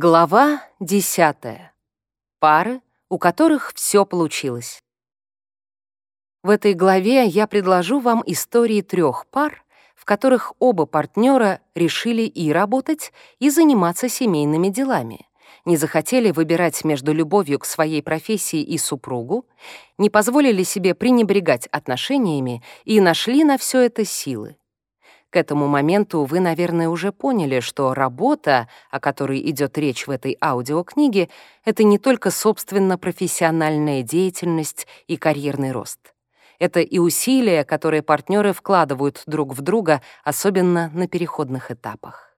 Глава 10. Пары, у которых все получилось. В этой главе я предложу вам истории трех пар, в которых оба партнера решили и работать, и заниматься семейными делами, не захотели выбирать между любовью к своей профессии и супругу, не позволили себе пренебрегать отношениями и нашли на все это силы. К этому моменту вы, наверное, уже поняли, что работа, о которой идет речь в этой аудиокниге, это не только собственно профессиональная деятельность и карьерный рост. Это и усилия, которые партнеры вкладывают друг в друга, особенно на переходных этапах.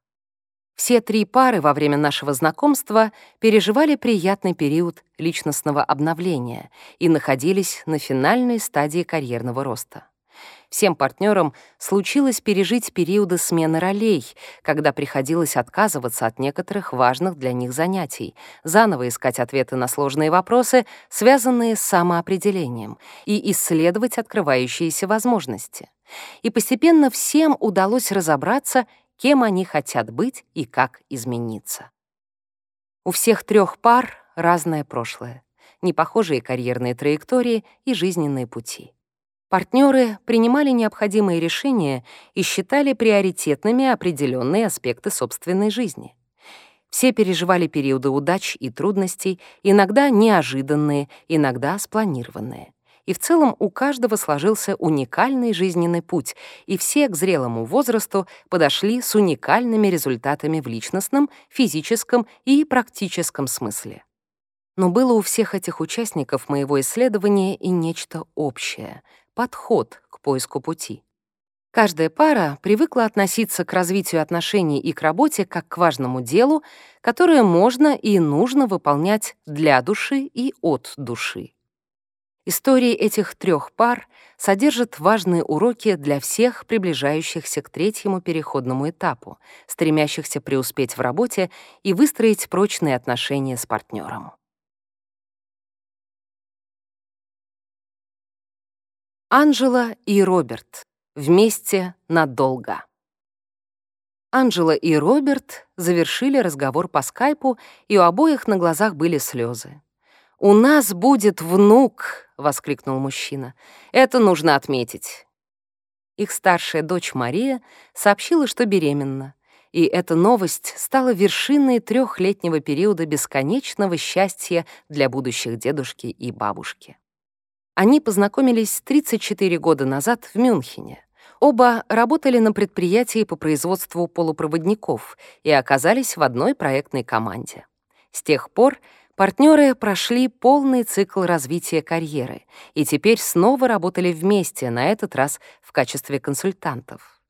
Все три пары во время нашего знакомства переживали приятный период личностного обновления и находились на финальной стадии карьерного роста. Всем партнерам случилось пережить периоды смены ролей, когда приходилось отказываться от некоторых важных для них занятий, заново искать ответы на сложные вопросы, связанные с самоопределением, и исследовать открывающиеся возможности. И постепенно всем удалось разобраться, кем они хотят быть и как измениться. У всех трех пар разное прошлое, непохожие карьерные траектории и жизненные пути. Партнеры принимали необходимые решения и считали приоритетными определенные аспекты собственной жизни. Все переживали периоды удач и трудностей, иногда неожиданные, иногда спланированные. И в целом у каждого сложился уникальный жизненный путь, и все к зрелому возрасту подошли с уникальными результатами в личностном, физическом и практическом смысле. Но было у всех этих участников моего исследования и нечто общее — подход к поиску пути. Каждая пара привыкла относиться к развитию отношений и к работе как к важному делу, которое можно и нужно выполнять для души и от души. Истории этих трех пар содержат важные уроки для всех приближающихся к третьему переходному этапу, стремящихся преуспеть в работе и выстроить прочные отношения с партнером. Анжела и Роберт. Вместе надолго. Анжела и Роберт завершили разговор по скайпу, и у обоих на глазах были слезы. «У нас будет внук!» — воскликнул мужчина. «Это нужно отметить». Их старшая дочь Мария сообщила, что беременна, и эта новость стала вершиной трехлетнего периода бесконечного счастья для будущих дедушки и бабушки. Они познакомились 34 года назад в Мюнхене. Оба работали на предприятии по производству полупроводников и оказались в одной проектной команде. С тех пор партнеры прошли полный цикл развития карьеры и теперь снова работали вместе, на этот раз в качестве консультантов.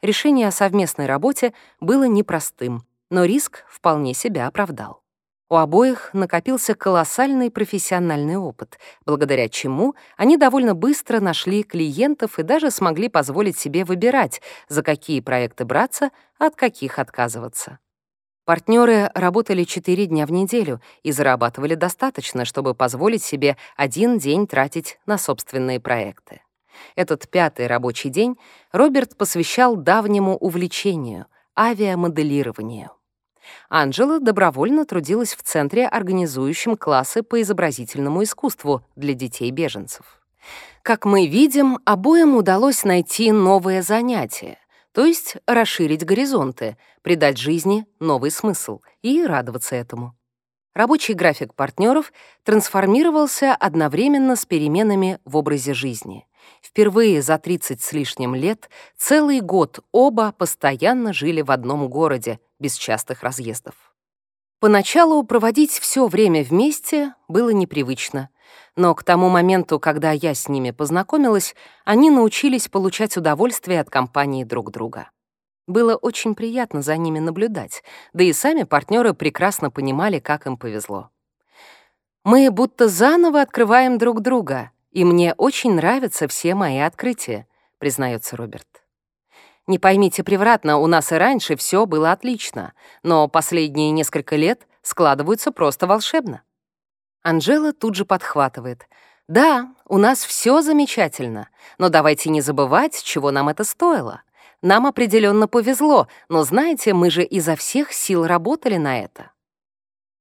Решение о совместной работе было непростым, но риск вполне себя оправдал. У обоих накопился колоссальный профессиональный опыт, благодаря чему они довольно быстро нашли клиентов и даже смогли позволить себе выбирать, за какие проекты браться, от каких отказываться. Партнеры работали 4 дня в неделю и зарабатывали достаточно, чтобы позволить себе один день тратить на собственные проекты. Этот пятый рабочий день Роберт посвящал давнему увлечению — авиамоделированию. Анжела добровольно трудилась в центре, организующем классы по изобразительному искусству для детей-беженцев. Как мы видим, обоим удалось найти новое занятие, то есть расширить горизонты, придать жизни новый смысл и радоваться этому. Рабочий график партнеров трансформировался одновременно с переменами в образе жизни. Впервые за 30 с лишним лет целый год оба постоянно жили в одном городе, без частых разъездов. Поначалу проводить все время вместе было непривычно, но к тому моменту, когда я с ними познакомилась, они научились получать удовольствие от компании друг друга. Было очень приятно за ними наблюдать, да и сами партнеры прекрасно понимали, как им повезло. «Мы будто заново открываем друг друга», и мне очень нравятся все мои открытия», — признается Роберт. Не поймите превратно, у нас и раньше все было отлично, но последние несколько лет складываются просто волшебно. Анжела тут же подхватывает. «Да, у нас все замечательно, но давайте не забывать, чего нам это стоило. Нам определенно повезло, но знаете, мы же изо всех сил работали на это».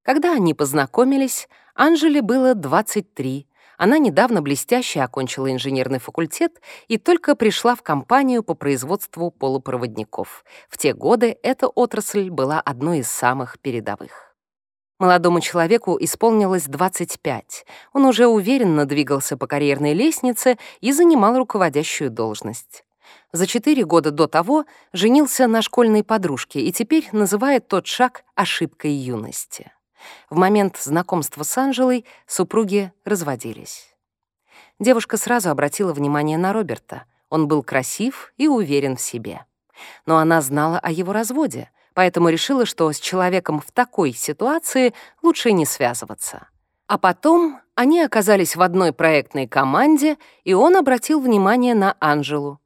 Когда они познакомились, Анжеле было 23. Она недавно блестяще окончила инженерный факультет и только пришла в компанию по производству полупроводников. В те годы эта отрасль была одной из самых передовых. Молодому человеку исполнилось 25. Он уже уверенно двигался по карьерной лестнице и занимал руководящую должность. За четыре года до того женился на школьной подружке и теперь называет тот шаг ошибкой юности. В момент знакомства с Анжелой супруги разводились. Девушка сразу обратила внимание на Роберта. Он был красив и уверен в себе. Но она знала о его разводе, поэтому решила, что с человеком в такой ситуации лучше не связываться. А потом они оказались в одной проектной команде, и он обратил внимание на Анжелу.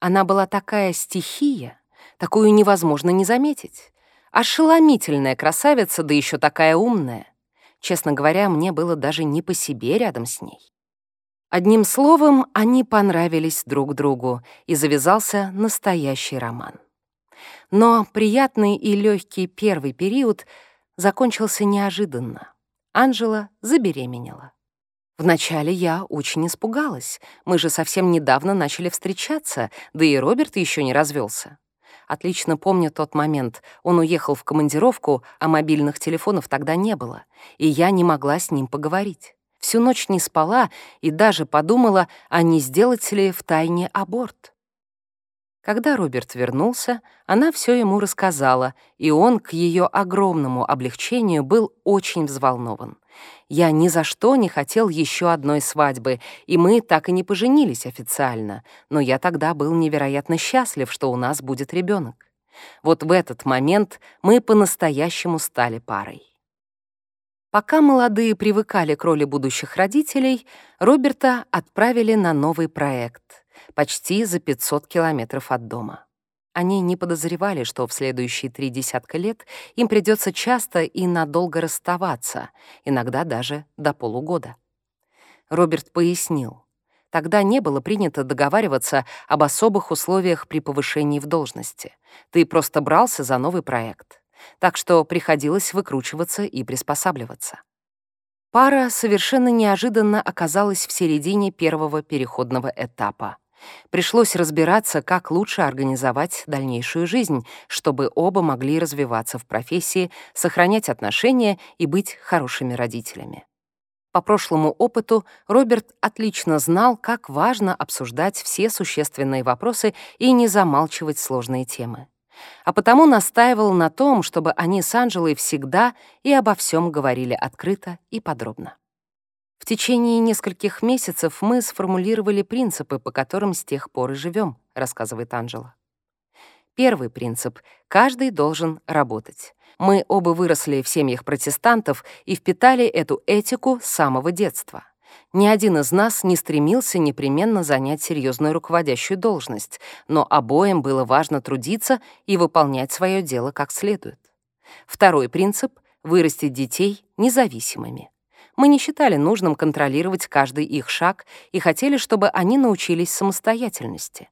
Она была такая стихия, такую невозможно не заметить. Ошеломительная красавица, да еще такая умная. Честно говоря, мне было даже не по себе рядом с ней. Одним словом, они понравились друг другу, и завязался настоящий роман. Но приятный и легкий первый период закончился неожиданно. Анжела забеременела. Вначале я очень испугалась. Мы же совсем недавно начали встречаться, да и Роберт еще не развелся. Отлично помню тот момент. Он уехал в командировку, а мобильных телефонов тогда не было, и я не могла с ним поговорить. Всю ночь не спала и даже подумала, а не сделать ли в тайне аборт. Когда Роберт вернулся, она все ему рассказала, и он, к ее огромному облегчению, был очень взволнован. Я ни за что не хотел еще одной свадьбы, и мы так и не поженились официально, но я тогда был невероятно счастлив, что у нас будет ребенок. Вот в этот момент мы по-настоящему стали парой. Пока молодые привыкали к роли будущих родителей, Роберта отправили на новый проект — почти за 500 километров от дома. Они не подозревали, что в следующие три десятка лет им придется часто и надолго расставаться, иногда даже до полугода. Роберт пояснил. Тогда не было принято договариваться об особых условиях при повышении в должности. Ты просто брался за новый проект. Так что приходилось выкручиваться и приспосабливаться. Пара совершенно неожиданно оказалась в середине первого переходного этапа. Пришлось разбираться, как лучше организовать дальнейшую жизнь, чтобы оба могли развиваться в профессии, сохранять отношения и быть хорошими родителями. По прошлому опыту Роберт отлично знал, как важно обсуждать все существенные вопросы и не замалчивать сложные темы. А потому настаивал на том, чтобы они с Анжелой всегда и обо всем говорили открыто и подробно. В течение нескольких месяцев мы сформулировали принципы, по которым с тех пор и живем, рассказывает Анжела. Первый принцип — каждый должен работать. Мы оба выросли в семьях протестантов и впитали эту этику с самого детства. Ни один из нас не стремился непременно занять серьезную руководящую должность, но обоим было важно трудиться и выполнять свое дело как следует. Второй принцип — вырастить детей независимыми. Мы не считали нужным контролировать каждый их шаг и хотели, чтобы они научились самостоятельности.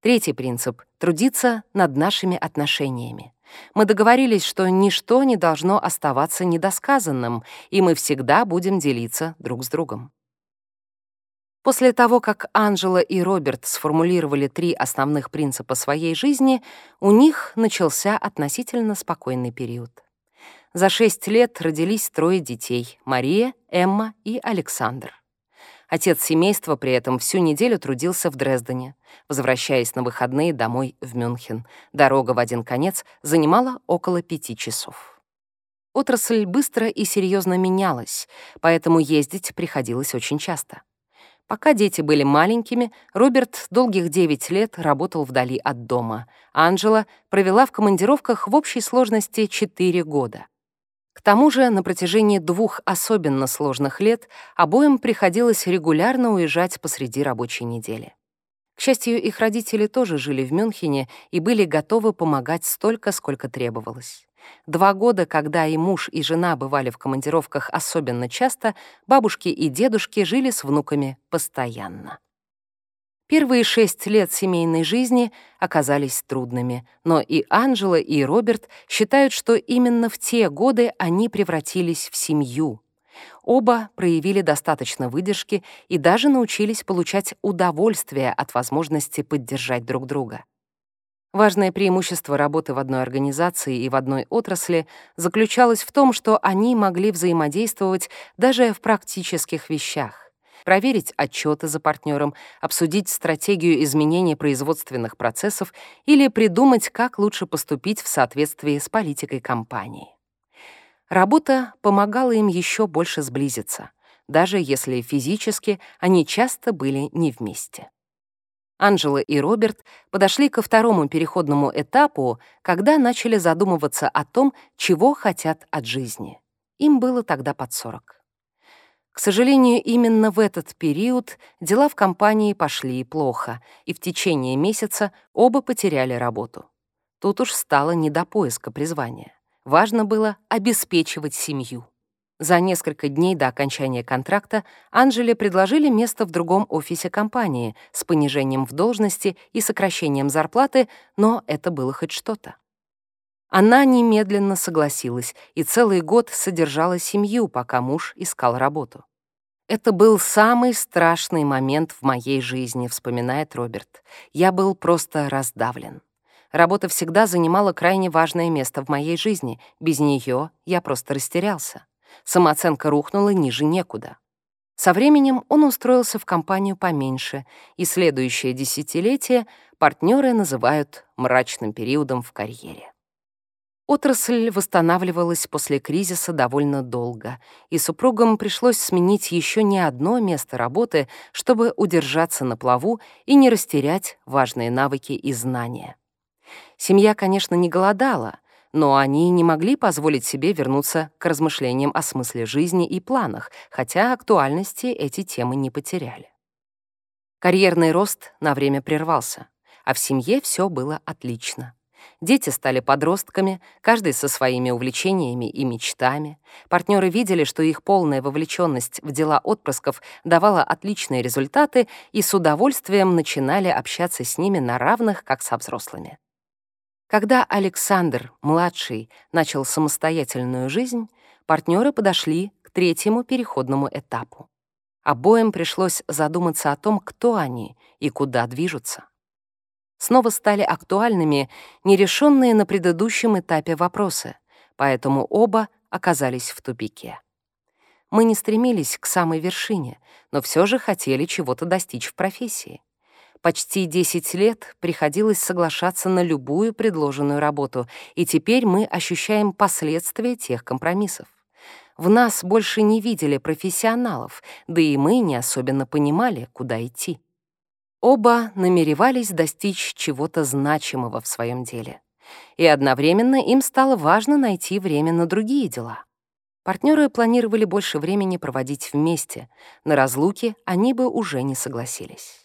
Третий принцип — трудиться над нашими отношениями. Мы договорились, что ничто не должно оставаться недосказанным, и мы всегда будем делиться друг с другом. После того, как Анжела и Роберт сформулировали три основных принципа своей жизни, у них начался относительно спокойный период. За шесть лет родились трое детей — Мария, Эмма и Александр. Отец семейства при этом всю неделю трудился в Дрездене, возвращаясь на выходные домой в Мюнхен. Дорога в один конец занимала около пяти часов. Отрасль быстро и серьезно менялась, поэтому ездить приходилось очень часто. Пока дети были маленькими, Роберт долгих девять лет работал вдали от дома. Анжела провела в командировках в общей сложности четыре года. К тому же на протяжении двух особенно сложных лет обоим приходилось регулярно уезжать посреди рабочей недели. К счастью, их родители тоже жили в Мюнхене и были готовы помогать столько, сколько требовалось. Два года, когда и муж, и жена бывали в командировках особенно часто, бабушки и дедушки жили с внуками постоянно. Первые шесть лет семейной жизни оказались трудными, но и Анжела, и Роберт считают, что именно в те годы они превратились в семью. Оба проявили достаточно выдержки и даже научились получать удовольствие от возможности поддержать друг друга. Важное преимущество работы в одной организации и в одной отрасли заключалось в том, что они могли взаимодействовать даже в практических вещах проверить отчеты за партнером, обсудить стратегию изменения производственных процессов или придумать, как лучше поступить в соответствии с политикой компании. Работа помогала им еще больше сблизиться, даже если физически они часто были не вместе. Анжела и Роберт подошли ко второму переходному этапу, когда начали задумываться о том, чего хотят от жизни. Им было тогда под 40. К сожалению, именно в этот период дела в компании пошли плохо, и в течение месяца оба потеряли работу. Тут уж стало не до поиска призвания. Важно было обеспечивать семью. За несколько дней до окончания контракта Анжеле предложили место в другом офисе компании с понижением в должности и сокращением зарплаты, но это было хоть что-то. Она немедленно согласилась и целый год содержала семью, пока муж искал работу. «Это был самый страшный момент в моей жизни», — вспоминает Роберт. «Я был просто раздавлен. Работа всегда занимала крайне важное место в моей жизни. Без нее я просто растерялся. Самооценка рухнула ниже некуда. Со временем он устроился в компанию поменьше, и следующее десятилетие партнеры называют мрачным периодом в карьере. Отрасль восстанавливалась после кризиса довольно долго, и супругам пришлось сменить еще не одно место работы, чтобы удержаться на плаву и не растерять важные навыки и знания. Семья, конечно, не голодала, но они не могли позволить себе вернуться к размышлениям о смысле жизни и планах, хотя актуальности эти темы не потеряли. Карьерный рост на время прервался, а в семье все было отлично. Дети стали подростками, каждый со своими увлечениями и мечтами. Партнеры видели, что их полная вовлеченность в дела отпрысков давала отличные результаты и с удовольствием начинали общаться с ними на равных, как со взрослыми. Когда Александр, младший, начал самостоятельную жизнь, партнеры подошли к третьему переходному этапу. Обоим пришлось задуматься о том, кто они и куда движутся снова стали актуальными нерешенные на предыдущем этапе вопросы, поэтому оба оказались в тупике. Мы не стремились к самой вершине, но все же хотели чего-то достичь в профессии. Почти 10 лет приходилось соглашаться на любую предложенную работу, и теперь мы ощущаем последствия тех компромиссов. В нас больше не видели профессионалов, да и мы не особенно понимали, куда идти. Оба намеревались достичь чего-то значимого в своем деле. И одновременно им стало важно найти время на другие дела. Партнеры планировали больше времени проводить вместе. На разлуки они бы уже не согласились.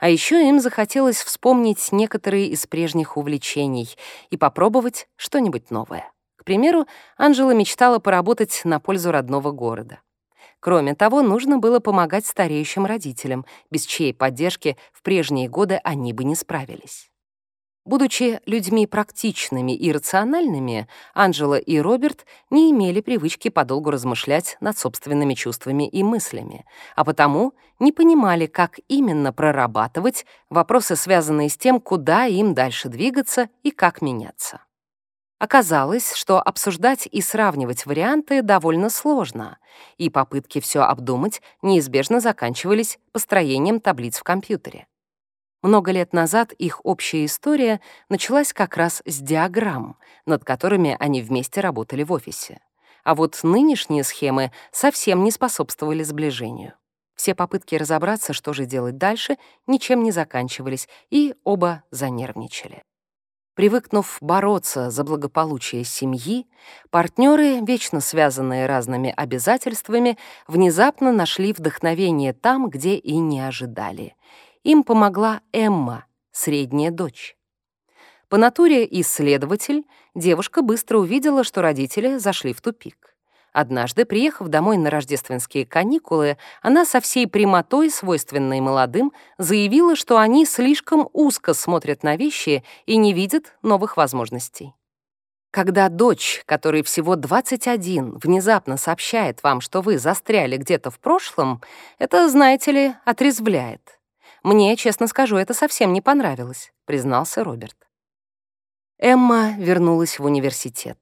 А еще им захотелось вспомнить некоторые из прежних увлечений и попробовать что-нибудь новое. К примеру, Анжела мечтала поработать на пользу родного города. Кроме того, нужно было помогать стареющим родителям, без чьей поддержки в прежние годы они бы не справились. Будучи людьми практичными и рациональными, Анжела и Роберт не имели привычки подолгу размышлять над собственными чувствами и мыслями, а потому не понимали, как именно прорабатывать вопросы, связанные с тем, куда им дальше двигаться и как меняться. Оказалось, что обсуждать и сравнивать варианты довольно сложно, и попытки все обдумать неизбежно заканчивались построением таблиц в компьютере. Много лет назад их общая история началась как раз с диаграмм, над которыми они вместе работали в офисе. А вот нынешние схемы совсем не способствовали сближению. Все попытки разобраться, что же делать дальше, ничем не заканчивались, и оба занервничали. Привыкнув бороться за благополучие семьи, партнеры, вечно связанные разными обязательствами, внезапно нашли вдохновение там, где и не ожидали. Им помогла Эмма, средняя дочь. По натуре исследователь, девушка быстро увидела, что родители зашли в тупик. Однажды, приехав домой на рождественские каникулы, она со всей прямотой, свойственной молодым, заявила, что они слишком узко смотрят на вещи и не видят новых возможностей. Когда дочь, которой всего 21, внезапно сообщает вам, что вы застряли где-то в прошлом, это, знаете ли, отрезвляет. Мне, честно скажу, это совсем не понравилось, признался Роберт. Эмма вернулась в университет.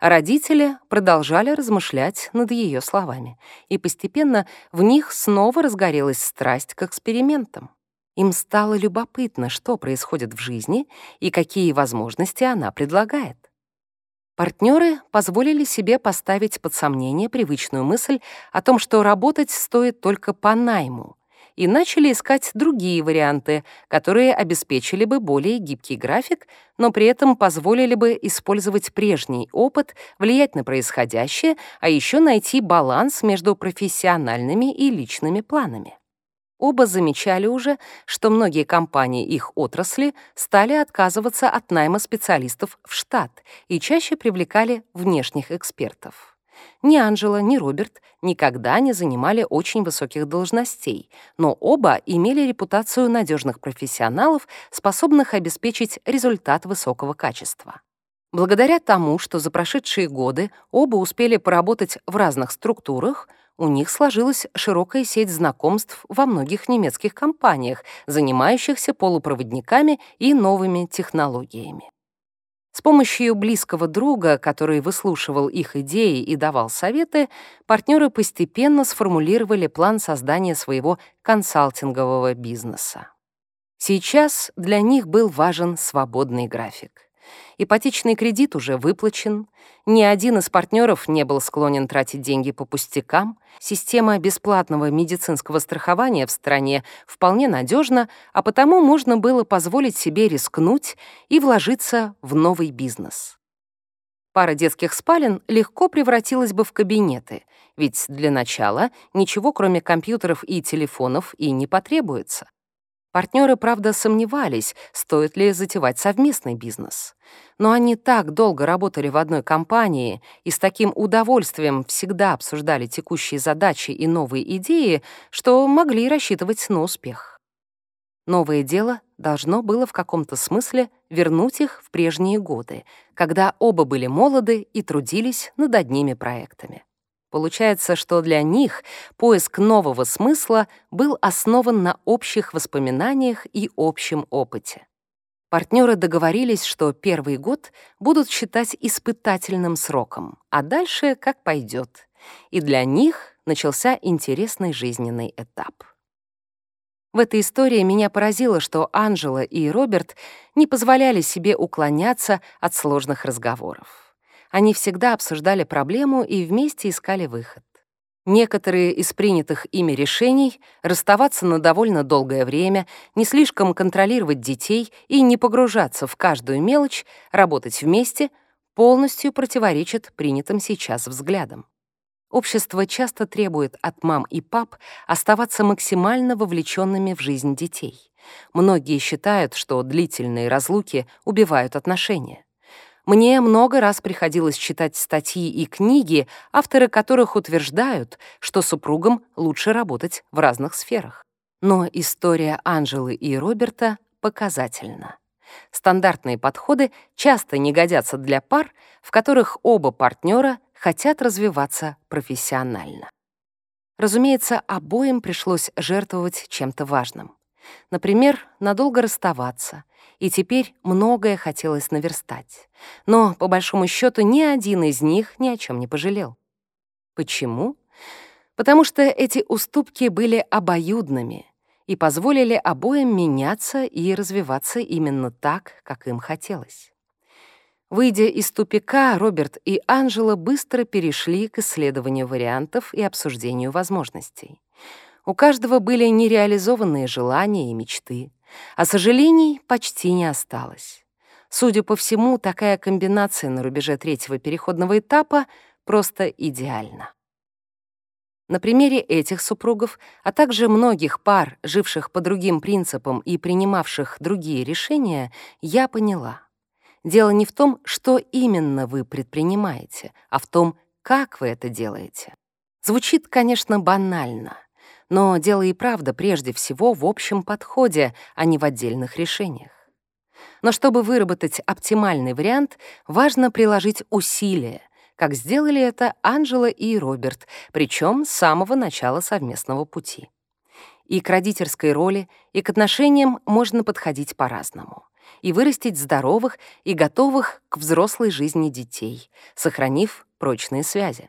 А родители продолжали размышлять над ее словами, и постепенно в них снова разгорелась страсть к экспериментам. Им стало любопытно, что происходит в жизни и какие возможности она предлагает. Партнеры позволили себе поставить под сомнение привычную мысль о том, что работать стоит только по найму, и начали искать другие варианты, которые обеспечили бы более гибкий график, но при этом позволили бы использовать прежний опыт, влиять на происходящее, а еще найти баланс между профессиональными и личными планами. Оба замечали уже, что многие компании их отрасли стали отказываться от найма специалистов в штат и чаще привлекали внешних экспертов. Ни Анжела, ни Роберт никогда не занимали очень высоких должностей, но оба имели репутацию надежных профессионалов, способных обеспечить результат высокого качества. Благодаря тому, что за прошедшие годы оба успели поработать в разных структурах, у них сложилась широкая сеть знакомств во многих немецких компаниях, занимающихся полупроводниками и новыми технологиями. С помощью близкого друга, который выслушивал их идеи и давал советы, партнеры постепенно сформулировали план создания своего консалтингового бизнеса. Сейчас для них был важен свободный график. Ипотечный кредит уже выплачен, ни один из партнеров не был склонен тратить деньги по пустякам, система бесплатного медицинского страхования в стране вполне надежна, а потому можно было позволить себе рискнуть и вложиться в новый бизнес. Пара детских спален легко превратилась бы в кабинеты, ведь для начала ничего кроме компьютеров и телефонов и не потребуется. Партнеры, правда, сомневались, стоит ли затевать совместный бизнес. Но они так долго работали в одной компании и с таким удовольствием всегда обсуждали текущие задачи и новые идеи, что могли рассчитывать на успех. Новое дело должно было в каком-то смысле вернуть их в прежние годы, когда оба были молоды и трудились над одними проектами. Получается, что для них поиск нового смысла был основан на общих воспоминаниях и общем опыте. Партнеры договорились, что первый год будут считать испытательным сроком, а дальше как пойдет. И для них начался интересный жизненный этап. В этой истории меня поразило, что Анжела и Роберт не позволяли себе уклоняться от сложных разговоров. Они всегда обсуждали проблему и вместе искали выход. Некоторые из принятых ими решений — расставаться на довольно долгое время, не слишком контролировать детей и не погружаться в каждую мелочь, работать вместе — полностью противоречат принятым сейчас взглядам. Общество часто требует от мам и пап оставаться максимально вовлеченными в жизнь детей. Многие считают, что длительные разлуки убивают отношения. Мне много раз приходилось читать статьи и книги, авторы которых утверждают, что супругам лучше работать в разных сферах. Но история Анжелы и Роберта показательна. Стандартные подходы часто не годятся для пар, в которых оба партнера хотят развиваться профессионально. Разумеется, обоим пришлось жертвовать чем-то важным. Например, надолго расставаться, и теперь многое хотелось наверстать. Но, по большому счету, ни один из них ни о чем не пожалел. Почему? Потому что эти уступки были обоюдными и позволили обоим меняться и развиваться именно так, как им хотелось. Выйдя из тупика, Роберт и Анжела быстро перешли к исследованию вариантов и обсуждению возможностей. У каждого были нереализованные желания и мечты, а сожалений почти не осталось. Судя по всему, такая комбинация на рубеже третьего переходного этапа просто идеальна. На примере этих супругов, а также многих пар, живших по другим принципам и принимавших другие решения, я поняла. Дело не в том, что именно вы предпринимаете, а в том, как вы это делаете. Звучит, конечно, банально, но дело и правда прежде всего в общем подходе, а не в отдельных решениях. Но чтобы выработать оптимальный вариант, важно приложить усилия, как сделали это Анжела и Роберт, причем с самого начала совместного пути. И к родительской роли, и к отношениям можно подходить по-разному. И вырастить здоровых и готовых к взрослой жизни детей, сохранив прочные связи.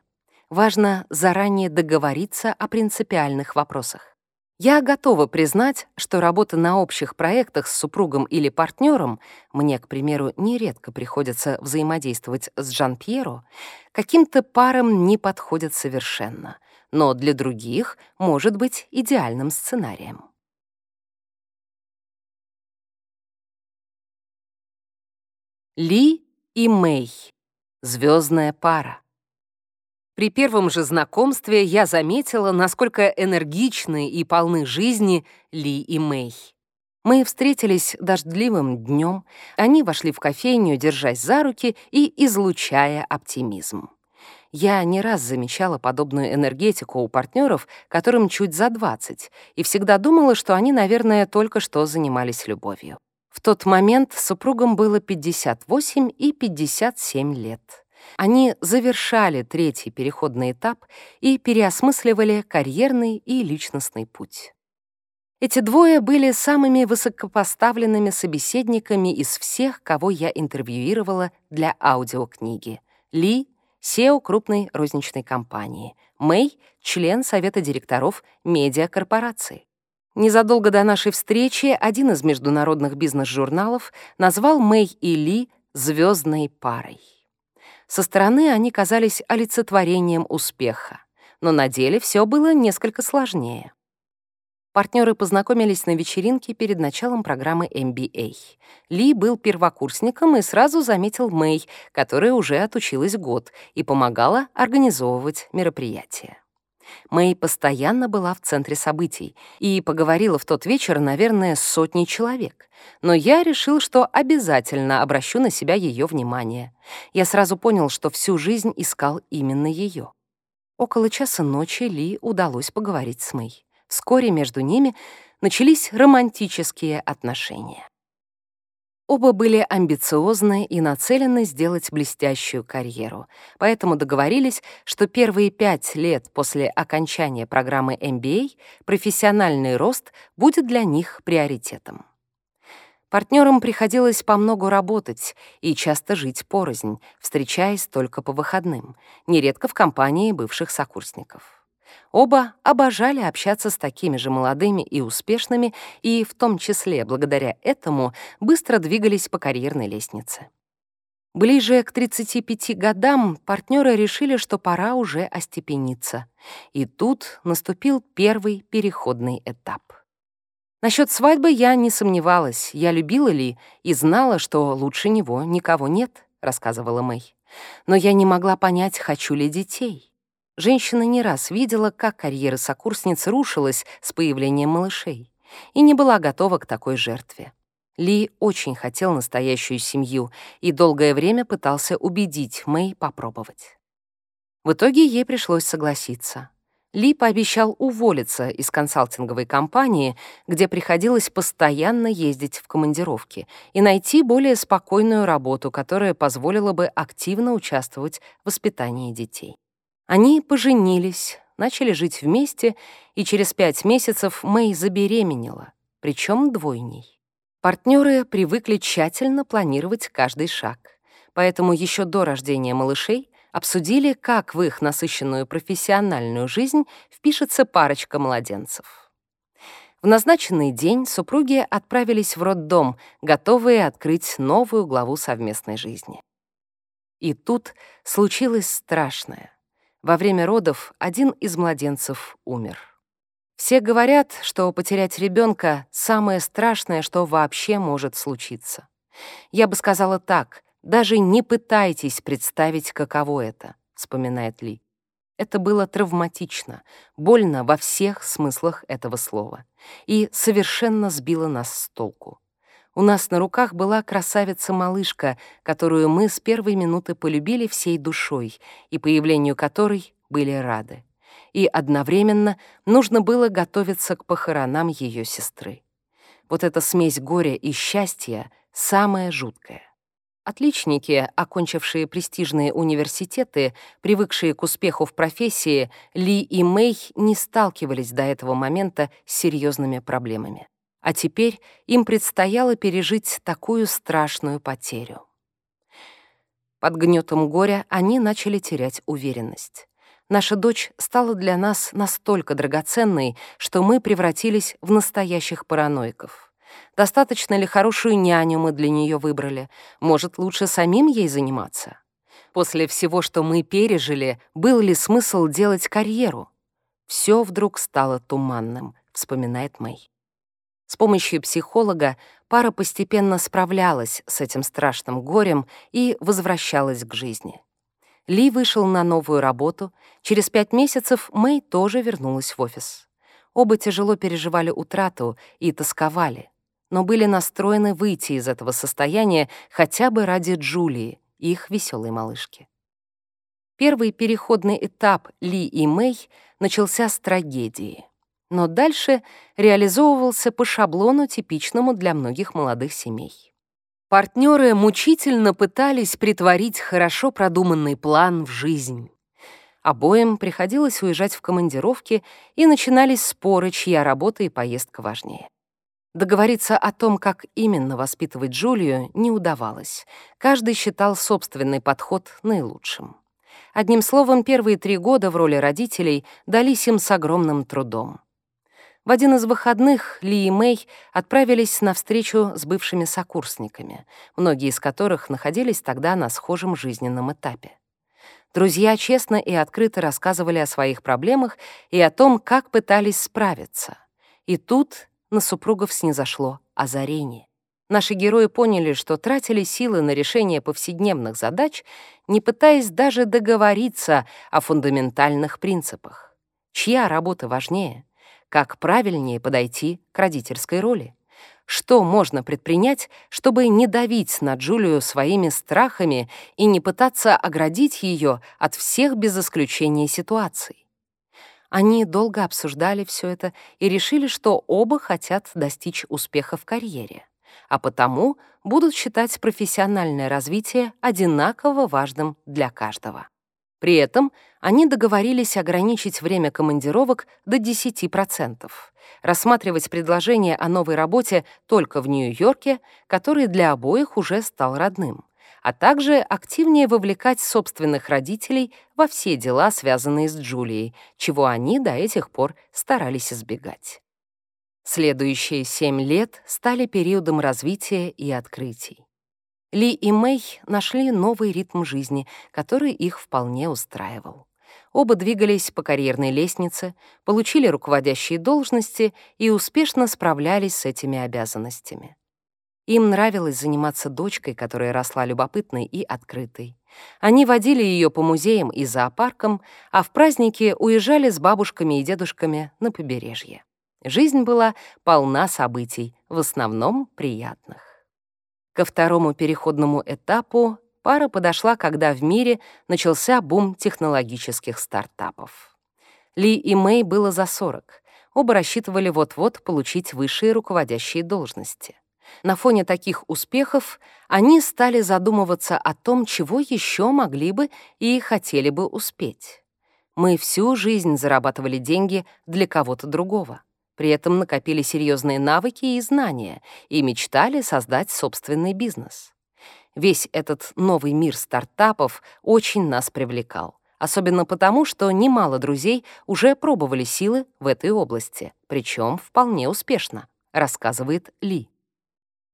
Важно заранее договориться о принципиальных вопросах. Я готова признать, что работа на общих проектах с супругом или партнером, мне, к примеру, нередко приходится взаимодействовать с Жан-Пьеро, каким-то парам не подходит совершенно, но для других может быть идеальным сценарием. Ли и Мэй. Звездная пара. При первом же знакомстве я заметила, насколько энергичны и полны жизни Ли и Мэй. Мы встретились дождливым днем, они вошли в кофейню, держась за руки и излучая оптимизм. Я не раз замечала подобную энергетику у партнеров, которым чуть за 20, и всегда думала, что они, наверное, только что занимались любовью. В тот момент супругам было 58 и 57 лет. Они завершали третий переходный этап и переосмысливали карьерный и личностный путь. Эти двое были самыми высокопоставленными собеседниками из всех, кого я интервьюировала для аудиокниги. Ли — SEO крупной розничной компании, Мэй — член совета директоров медиакорпорации. Незадолго до нашей встречи один из международных бизнес-журналов назвал Мэй и Ли звездной парой. Со стороны они казались олицетворением успеха, но на деле все было несколько сложнее. Партнеры познакомились на вечеринке перед началом программы MBA. Ли был первокурсником и сразу заметил Мэй, которая уже отучилась год и помогала организовывать мероприятия. Мэй постоянно была в центре событий и поговорила в тот вечер, наверное, с сотней человек. Но я решил, что обязательно обращу на себя ее внимание. Я сразу понял, что всю жизнь искал именно ее. Около часа ночи Ли удалось поговорить с Мэй. Вскоре между ними начались романтические отношения. Оба были амбициозны и нацелены сделать блестящую карьеру, поэтому договорились, что первые пять лет после окончания программы MBA профессиональный рост будет для них приоритетом. Партнерам приходилось по много работать и часто жить порознь, встречаясь только по выходным, нередко в компании бывших сокурсников. Оба обожали общаться с такими же молодыми и успешными, и в том числе благодаря этому быстро двигались по карьерной лестнице. Ближе к 35 годам партнеры решили, что пора уже остепениться. И тут наступил первый переходный этап. Насчет свадьбы я не сомневалась, я любила Ли и знала, что лучше него никого нет, рассказывала Мэй. Но я не могла понять, хочу ли детей. Женщина не раз видела, как карьера сокурсниц рушилась с появлением малышей, и не была готова к такой жертве. Ли очень хотел настоящую семью и долгое время пытался убедить Мэй попробовать. В итоге ей пришлось согласиться. Ли пообещал уволиться из консалтинговой компании, где приходилось постоянно ездить в командировки, и найти более спокойную работу, которая позволила бы активно участвовать в воспитании детей. Они поженились, начали жить вместе, и через пять месяцев Мэй забеременела, причем двойней. Партнеры привыкли тщательно планировать каждый шаг, поэтому еще до рождения малышей обсудили, как в их насыщенную профессиональную жизнь впишется парочка младенцев. В назначенный день супруги отправились в роддом, готовые открыть новую главу совместной жизни. И тут случилось страшное. Во время родов один из младенцев умер. Все говорят, что потерять ребенка самое страшное, что вообще может случиться. Я бы сказала так, даже не пытайтесь представить, каково это, вспоминает Ли. Это было травматично, больно во всех смыслах этого слова и совершенно сбило нас с толку. У нас на руках была красавица-малышка, которую мы с первой минуты полюбили всей душой и появлению которой были рады. И одновременно нужно было готовиться к похоронам ее сестры. Вот эта смесь горя и счастья самая жуткая. Отличники, окончившие престижные университеты, привыкшие к успеху в профессии, Ли и Мэй не сталкивались до этого момента с серьезными проблемами. А теперь им предстояло пережить такую страшную потерю. Под гнетом горя они начали терять уверенность. Наша дочь стала для нас настолько драгоценной, что мы превратились в настоящих параноиков. Достаточно ли хорошую няню мы для нее выбрали? Может, лучше самим ей заниматься? После всего, что мы пережили, был ли смысл делать карьеру? Все вдруг стало туманным, вспоминает Мэй. С помощью психолога пара постепенно справлялась с этим страшным горем и возвращалась к жизни. Ли вышел на новую работу. Через пять месяцев Мэй тоже вернулась в офис. Оба тяжело переживали утрату и тосковали но были настроены выйти из этого состояния хотя бы ради Джулии, их веселой малышки. Первый переходный этап Ли и Мэй начался с трагедии, но дальше реализовывался по шаблону, типичному для многих молодых семей. Партнеры мучительно пытались притворить хорошо продуманный план в жизнь. Обоим приходилось уезжать в командировки, и начинались споры, чья работа и поездка важнее. Договориться о том, как именно воспитывать Джулию, не удавалось. Каждый считал собственный подход наилучшим. Одним словом, первые три года в роли родителей дались им с огромным трудом. В один из выходных Ли и Мэй отправились на встречу с бывшими сокурсниками, многие из которых находились тогда на схожем жизненном этапе. Друзья честно и открыто рассказывали о своих проблемах и о том, как пытались справиться. И тут на супругов снизошло озарение. Наши герои поняли, что тратили силы на решение повседневных задач, не пытаясь даже договориться о фундаментальных принципах. Чья работа важнее? Как правильнее подойти к родительской роли? Что можно предпринять, чтобы не давить на Джулию своими страхами и не пытаться оградить ее от всех без исключения ситуаций? Они долго обсуждали все это и решили, что оба хотят достичь успеха в карьере, а потому будут считать профессиональное развитие одинаково важным для каждого. При этом они договорились ограничить время командировок до 10%, рассматривать предложение о новой работе только в Нью-Йорке, который для обоих уже стал родным, а также активнее вовлекать собственных родителей во все дела, связанные с Джулией, чего они до этих пор старались избегать. Следующие семь лет стали периодом развития и открытий. Ли и Мэй нашли новый ритм жизни, который их вполне устраивал. Оба двигались по карьерной лестнице, получили руководящие должности и успешно справлялись с этими обязанностями. Им нравилось заниматься дочкой, которая росла любопытной и открытой. Они водили ее по музеям и зоопаркам, а в праздники уезжали с бабушками и дедушками на побережье. Жизнь была полна событий, в основном приятных. Ко второму переходному этапу пара подошла, когда в мире начался бум технологических стартапов. Ли и Мэй было за 40. Оба рассчитывали вот-вот получить высшие руководящие должности. На фоне таких успехов они стали задумываться о том, чего еще могли бы и хотели бы успеть. Мы всю жизнь зарабатывали деньги для кого-то другого. При этом накопили серьезные навыки и знания и мечтали создать собственный бизнес. Весь этот новый мир стартапов очень нас привлекал, особенно потому, что немало друзей уже пробовали силы в этой области, причем вполне успешно, рассказывает Ли.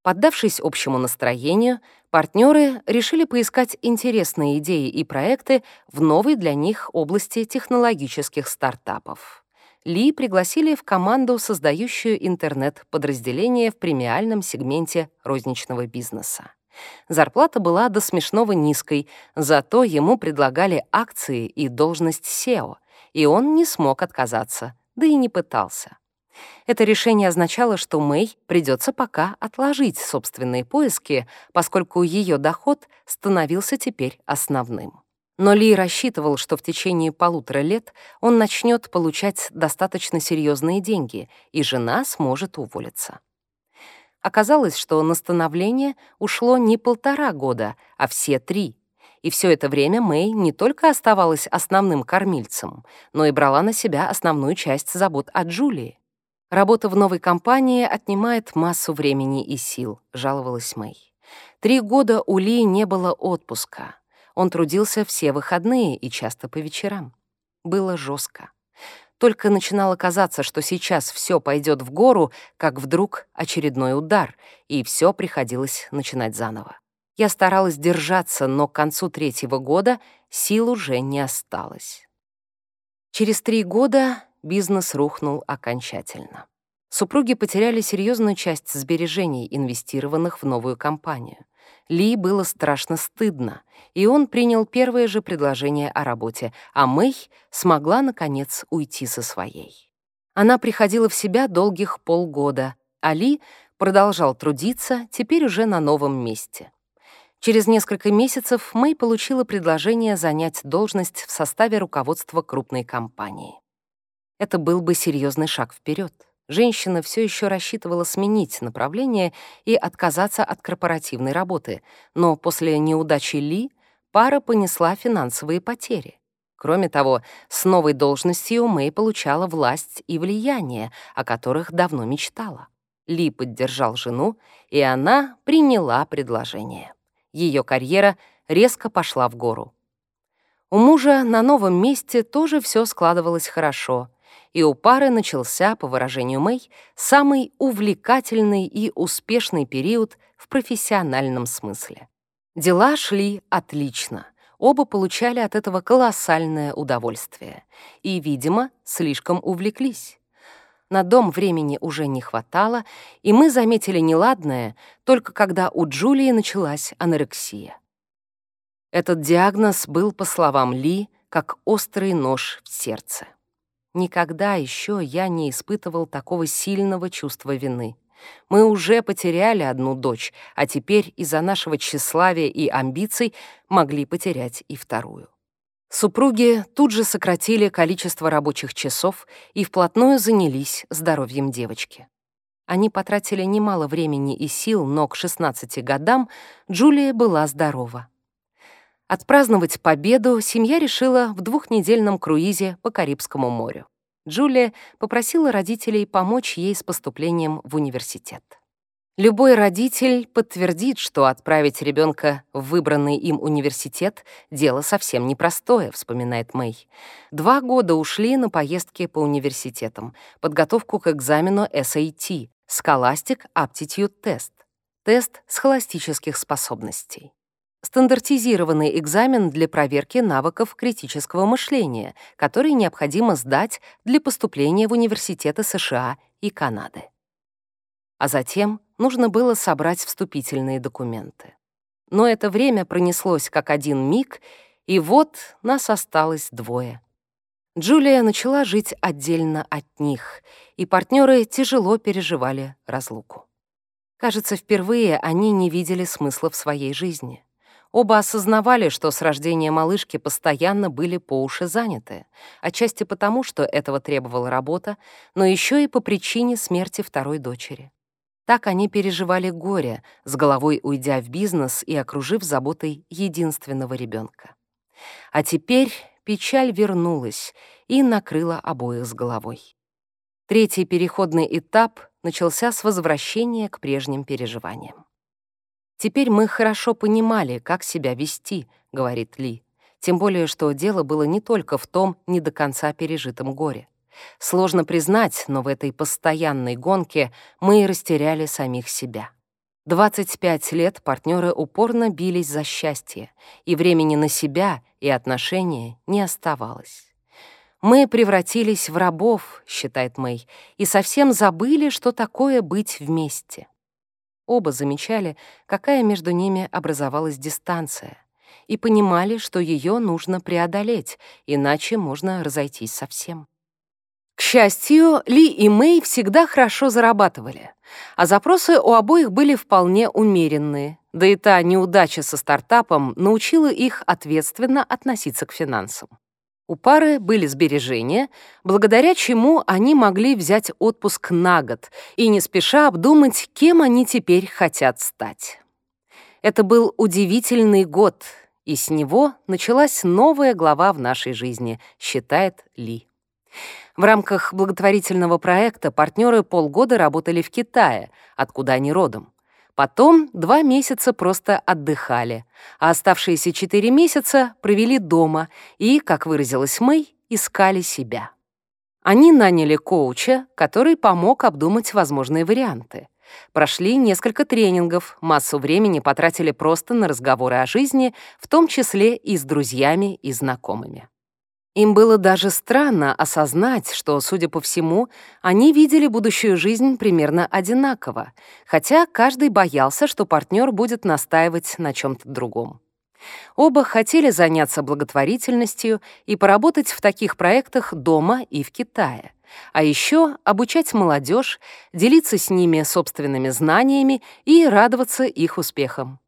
Поддавшись общему настроению, партнеры решили поискать интересные идеи и проекты в новой для них области технологических стартапов. Ли пригласили в команду, создающую интернет-подразделение в премиальном сегменте розничного бизнеса. Зарплата была до смешного низкой, зато ему предлагали акции и должность SEO, и он не смог отказаться, да и не пытался. Это решение означало, что Мэй придется пока отложить собственные поиски, поскольку ее доход становился теперь основным. Но Ли рассчитывал, что в течение полутора лет он начнет получать достаточно серьезные деньги, и жена сможет уволиться. Оказалось, что на становление ушло не полтора года, а все три. И все это время Мэй не только оставалась основным кормильцем, но и брала на себя основную часть забот о Джулии. «Работа в новой компании отнимает массу времени и сил», — жаловалась Мэй. Три года у Ли не было отпуска. Он трудился все выходные и часто по вечерам. Было жестко. Только начинало казаться, что сейчас все пойдет в гору, как вдруг очередной удар, и все приходилось начинать заново. Я старалась держаться, но к концу третьего года сил уже не осталось. Через три года бизнес рухнул окончательно. Супруги потеряли серьезную часть сбережений, инвестированных в новую компанию. Ли было страшно стыдно, и он принял первое же предложение о работе, а Мэй смогла, наконец, уйти со своей. Она приходила в себя долгих полгода, а Ли продолжал трудиться, теперь уже на новом месте. Через несколько месяцев Мэй получила предложение занять должность в составе руководства крупной компании это был бы серьезный шаг вперед. Женщина все еще рассчитывала сменить направление и отказаться от корпоративной работы, но после неудачи Ли пара понесла финансовые потери. Кроме того, с новой должностью Мэй получала власть и влияние, о которых давно мечтала. Ли поддержал жену, и она приняла предложение. Ее карьера резко пошла в гору. У мужа на новом месте тоже все складывалось хорошо — и у пары начался, по выражению Мэй, самый увлекательный и успешный период в профессиональном смысле. Дела шли отлично. Оба получали от этого колоссальное удовольствие. И, видимо, слишком увлеклись. На дом времени уже не хватало, и мы заметили неладное только когда у Джулии началась анорексия. Этот диагноз был, по словам Ли, как острый нож в сердце. Никогда еще я не испытывал такого сильного чувства вины. Мы уже потеряли одну дочь, а теперь из-за нашего тщеславия и амбиций могли потерять и вторую. Супруги тут же сократили количество рабочих часов и вплотную занялись здоровьем девочки. Они потратили немало времени и сил, но к 16 годам Джулия была здорова. Отпраздновать победу семья решила в двухнедельном круизе по Карибскому морю. Джулия попросила родителей помочь ей с поступлением в университет. Любой родитель подтвердит, что отправить ребенка в выбранный им университет — дело совсем непростое, вспоминает Мэй. Два года ушли на поездки по университетам, подготовку к экзамену SAT, Scholastic Aptitude Test, тест схоластических способностей стандартизированный экзамен для проверки навыков критического мышления, который необходимо сдать для поступления в университеты США и Канады. А затем нужно было собрать вступительные документы. Но это время пронеслось как один миг, и вот нас осталось двое. Джулия начала жить отдельно от них, и партнеры тяжело переживали разлуку. Кажется, впервые они не видели смысла в своей жизни. Оба осознавали, что с рождения малышки постоянно были по уши заняты, отчасти потому, что этого требовала работа, но еще и по причине смерти второй дочери. Так они переживали горе, с головой уйдя в бизнес и окружив заботой единственного ребенка. А теперь печаль вернулась и накрыла обоих с головой. Третий переходный этап начался с возвращения к прежним переживаниям. «Теперь мы хорошо понимали, как себя вести», — говорит Ли. Тем более, что дело было не только в том не до конца пережитом горе. Сложно признать, но в этой постоянной гонке мы и растеряли самих себя. 25 лет партнеры упорно бились за счастье, и времени на себя и отношения не оставалось. «Мы превратились в рабов», — считает Мэй, «и совсем забыли, что такое быть вместе». Оба замечали, какая между ними образовалась дистанция, и понимали, что ее нужно преодолеть, иначе можно разойтись совсем. К счастью, Ли и Мэй всегда хорошо зарабатывали, а запросы у обоих были вполне умеренные, да и та неудача со стартапом научила их ответственно относиться к финансам. У пары были сбережения, благодаря чему они могли взять отпуск на год и не спеша обдумать, кем они теперь хотят стать. Это был удивительный год, и с него началась новая глава в нашей жизни, считает Ли. В рамках благотворительного проекта партнеры полгода работали в Китае, откуда они родом. Потом два месяца просто отдыхали, а оставшиеся четыре месяца провели дома и, как выразилась Мэй, искали себя. Они наняли коуча, который помог обдумать возможные варианты. Прошли несколько тренингов, массу времени потратили просто на разговоры о жизни, в том числе и с друзьями и знакомыми. Им было даже странно осознать, что, судя по всему, они видели будущую жизнь примерно одинаково, хотя каждый боялся, что партнер будет настаивать на чем-то другом. Оба хотели заняться благотворительностью и поработать в таких проектах дома и в Китае. А еще обучать молодежь, делиться с ними собственными знаниями и радоваться их успехам.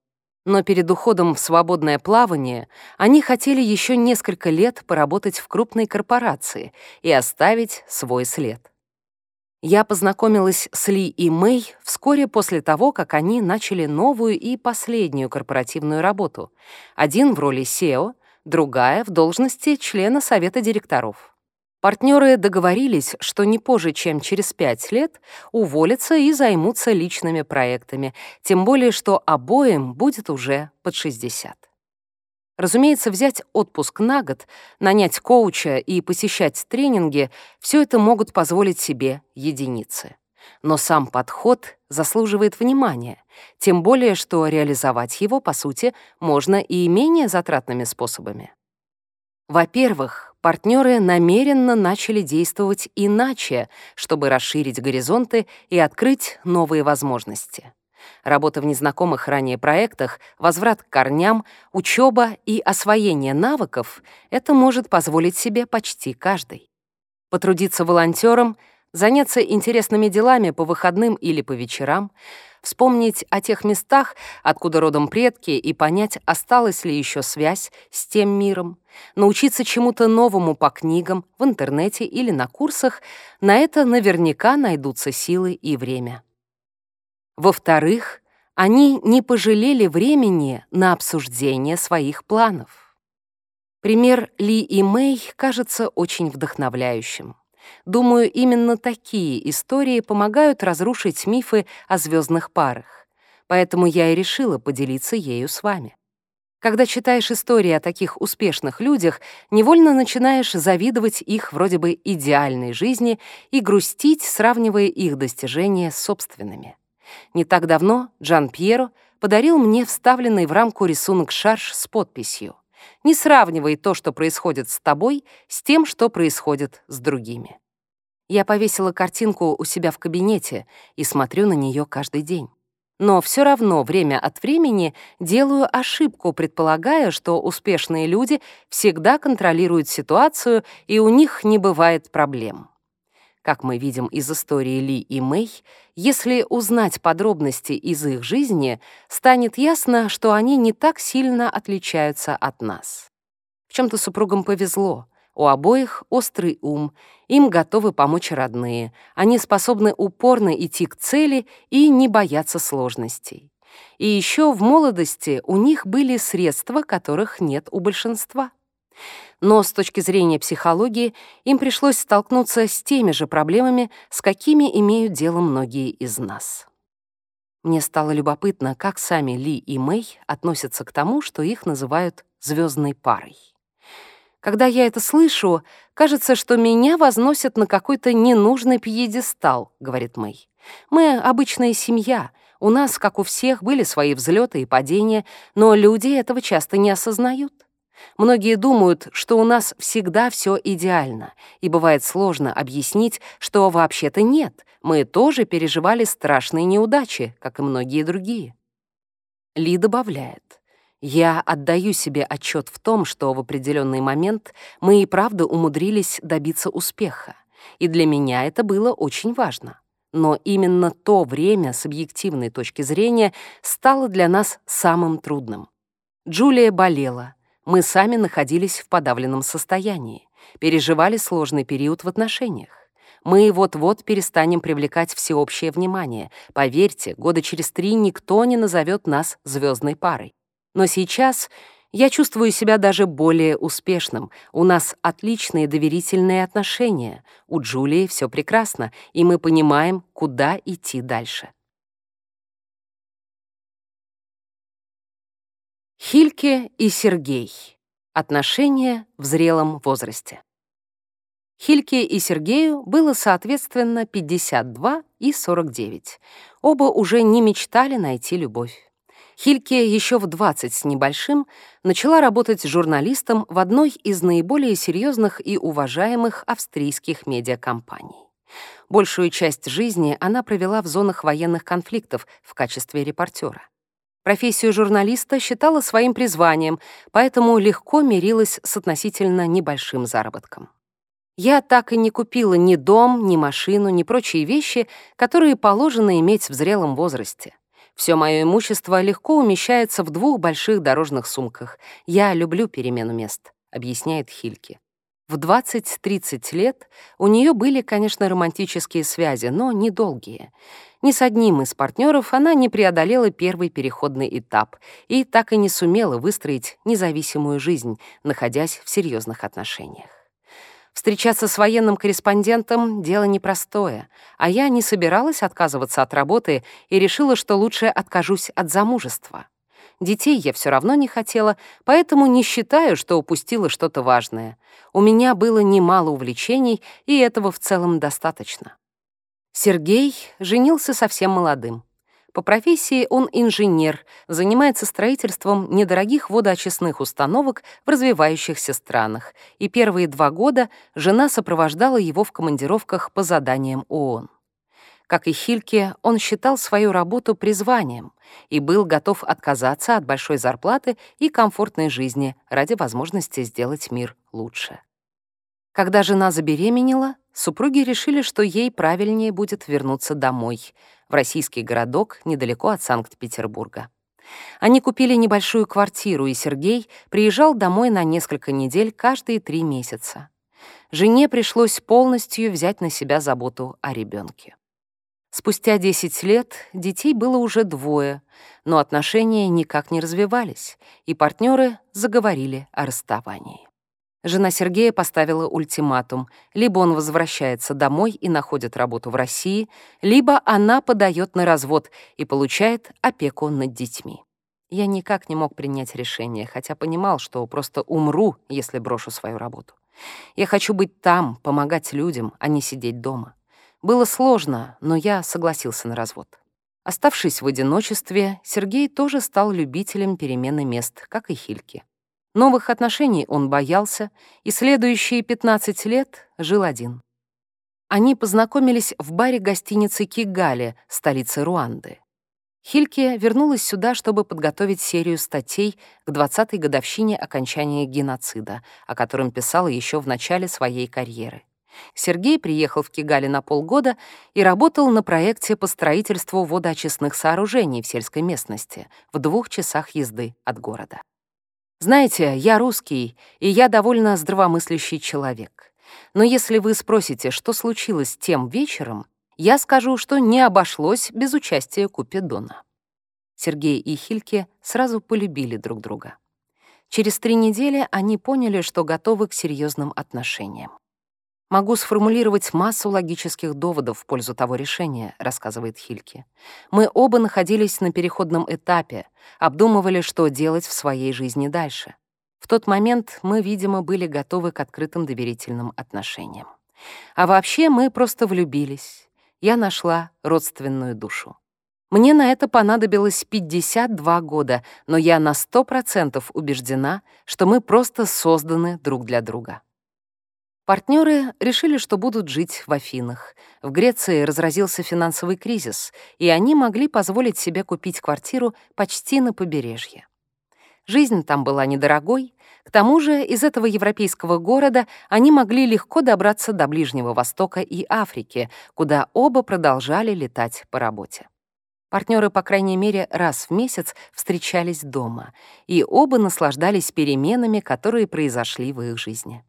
Но перед уходом в свободное плавание они хотели еще несколько лет поработать в крупной корпорации и оставить свой след. Я познакомилась с Ли и Мэй вскоре после того, как они начали новую и последнюю корпоративную работу. Один в роли SEO, другая — в должности члена совета директоров. Партнеры договорились, что не позже, чем через пять лет, уволятся и займутся личными проектами, тем более что обоим будет уже под 60. Разумеется, взять отпуск на год, нанять коуча и посещать тренинги — все это могут позволить себе единицы. Но сам подход заслуживает внимания, тем более что реализовать его, по сути, можно и менее затратными способами. Во-первых, партнеры намеренно начали действовать иначе, чтобы расширить горизонты и открыть новые возможности. Работа в незнакомых ранее проектах, возврат к корням, учеба и освоение навыков — это может позволить себе почти каждый. Потрудиться волонтером, заняться интересными делами по выходным или по вечерам — вспомнить о тех местах, откуда родом предки, и понять, осталась ли еще связь с тем миром, научиться чему-то новому по книгам, в интернете или на курсах, на это наверняка найдутся силы и время. Во-вторых, они не пожалели времени на обсуждение своих планов. Пример Ли и Мэй кажется очень вдохновляющим. Думаю, именно такие истории помогают разрушить мифы о звездных парах. Поэтому я и решила поделиться ею с вами. Когда читаешь истории о таких успешных людях, невольно начинаешь завидовать их вроде бы идеальной жизни и грустить, сравнивая их достижения с собственными. Не так давно Джан Пьеро подарил мне вставленный в рамку рисунок шарж с подписью «Не сравнивай то, что происходит с тобой, с тем, что происходит с другими». Я повесила картинку у себя в кабинете и смотрю на нее каждый день. Но все равно время от времени делаю ошибку, предполагая, что успешные люди всегда контролируют ситуацию и у них не бывает проблем. Как мы видим из истории Ли и Мэй, если узнать подробности из их жизни, станет ясно, что они не так сильно отличаются от нас. В чем то супругам повезло. У обоих острый ум, им готовы помочь родные, они способны упорно идти к цели и не бояться сложностей. И еще в молодости у них были средства, которых нет у большинства. Но с точки зрения психологии им пришлось столкнуться с теми же проблемами, с какими имеют дело многие из нас. Мне стало любопытно, как сами Ли и Мэй относятся к тому, что их называют звездной парой. Когда я это слышу, кажется, что меня возносят на какой-то ненужный пьедестал, говорит Мэй. Мы обычная семья. У нас, как у всех, были свои взлеты и падения, но люди этого часто не осознают. Многие думают, что у нас всегда все идеально, и бывает сложно объяснить, что вообще-то нет. Мы тоже переживали страшные неудачи, как и многие другие. Ли добавляет. Я отдаю себе отчет в том, что в определенный момент мы и правда умудрились добиться успеха. И для меня это было очень важно. Но именно то время с объективной точки зрения стало для нас самым трудным. Джулия болела, мы сами находились в подавленном состоянии, переживали сложный период в отношениях. Мы вот-вот перестанем привлекать всеобщее внимание. Поверьте, года через три никто не назовет нас звездной парой. Но сейчас я чувствую себя даже более успешным. У нас отличные доверительные отношения. У Джулии все прекрасно, и мы понимаем, куда идти дальше. Хильке и Сергей. Отношения в зрелом возрасте. Хильке и Сергею было, соответственно, 52 и 49. Оба уже не мечтали найти любовь. Хильке еще в 20 с небольшим начала работать журналистом в одной из наиболее серьезных и уважаемых австрийских медиакомпаний. Большую часть жизни она провела в зонах военных конфликтов в качестве репортера. Профессию журналиста считала своим призванием, поэтому легко мирилась с относительно небольшим заработком. Я так и не купила ни дом, ни машину, ни прочие вещи, которые положено иметь в зрелом возрасте. Все мое имущество легко умещается в двух больших дорожных сумках. Я люблю перемену мест, объясняет Хильки. В 20-30 лет у нее были, конечно, романтические связи, но недолгие. Ни с одним из партнеров она не преодолела первый переходный этап и так и не сумела выстроить независимую жизнь, находясь в серьезных отношениях. Встречаться с военным корреспондентом — дело непростое, а я не собиралась отказываться от работы и решила, что лучше откажусь от замужества. Детей я все равно не хотела, поэтому не считаю, что упустила что-то важное. У меня было немало увлечений, и этого в целом достаточно. Сергей женился совсем молодым. По профессии он инженер, занимается строительством недорогих водоочистных установок в развивающихся странах, и первые два года жена сопровождала его в командировках по заданиям ООН. Как и Хильке, он считал свою работу призванием и был готов отказаться от большой зарплаты и комфортной жизни ради возможности сделать мир лучше. Когда жена забеременела, супруги решили, что ей правильнее будет вернуться домой, в российский городок недалеко от Санкт-Петербурга. Они купили небольшую квартиру, и Сергей приезжал домой на несколько недель каждые три месяца. Жене пришлось полностью взять на себя заботу о ребенке. Спустя 10 лет детей было уже двое, но отношения никак не развивались, и партнеры заговорили о расставании. Жена Сергея поставила ультиматум. Либо он возвращается домой и находит работу в России, либо она подает на развод и получает опеку над детьми. Я никак не мог принять решение, хотя понимал, что просто умру, если брошу свою работу. Я хочу быть там, помогать людям, а не сидеть дома. Было сложно, но я согласился на развод. Оставшись в одиночестве, Сергей тоже стал любителем перемены мест, как и Хильки. Новых отношений он боялся и следующие 15 лет жил один. Они познакомились в баре гостиницы Кигали, столицы Руанды. Хильке вернулась сюда, чтобы подготовить серию статей к 20-й годовщине окончания геноцида, о котором писала еще в начале своей карьеры. Сергей приехал в Кигали на полгода и работал на проекте по строительству водоочистных сооружений в сельской местности в двух часах езды от города. Знаете, я русский, и я довольно здравомыслящий человек. Но если вы спросите, что случилось тем вечером, я скажу, что не обошлось без участия Купидона. Сергей и Хильке сразу полюбили друг друга. Через три недели они поняли, что готовы к серьезным отношениям. Могу сформулировать массу логических доводов в пользу того решения, рассказывает Хильке. Мы оба находились на переходном этапе, обдумывали, что делать в своей жизни дальше. В тот момент мы, видимо, были готовы к открытым доверительным отношениям. А вообще мы просто влюбились. Я нашла родственную душу. Мне на это понадобилось 52 года, но я на 100% убеждена, что мы просто созданы друг для друга. Партнеры решили, что будут жить в Афинах. В Греции разразился финансовый кризис, и они могли позволить себе купить квартиру почти на побережье. Жизнь там была недорогой, к тому же из этого европейского города они могли легко добраться до Ближнего Востока и Африки, куда оба продолжали летать по работе. Партнеры, по крайней мере, раз в месяц встречались дома, и оба наслаждались переменами, которые произошли в их жизни.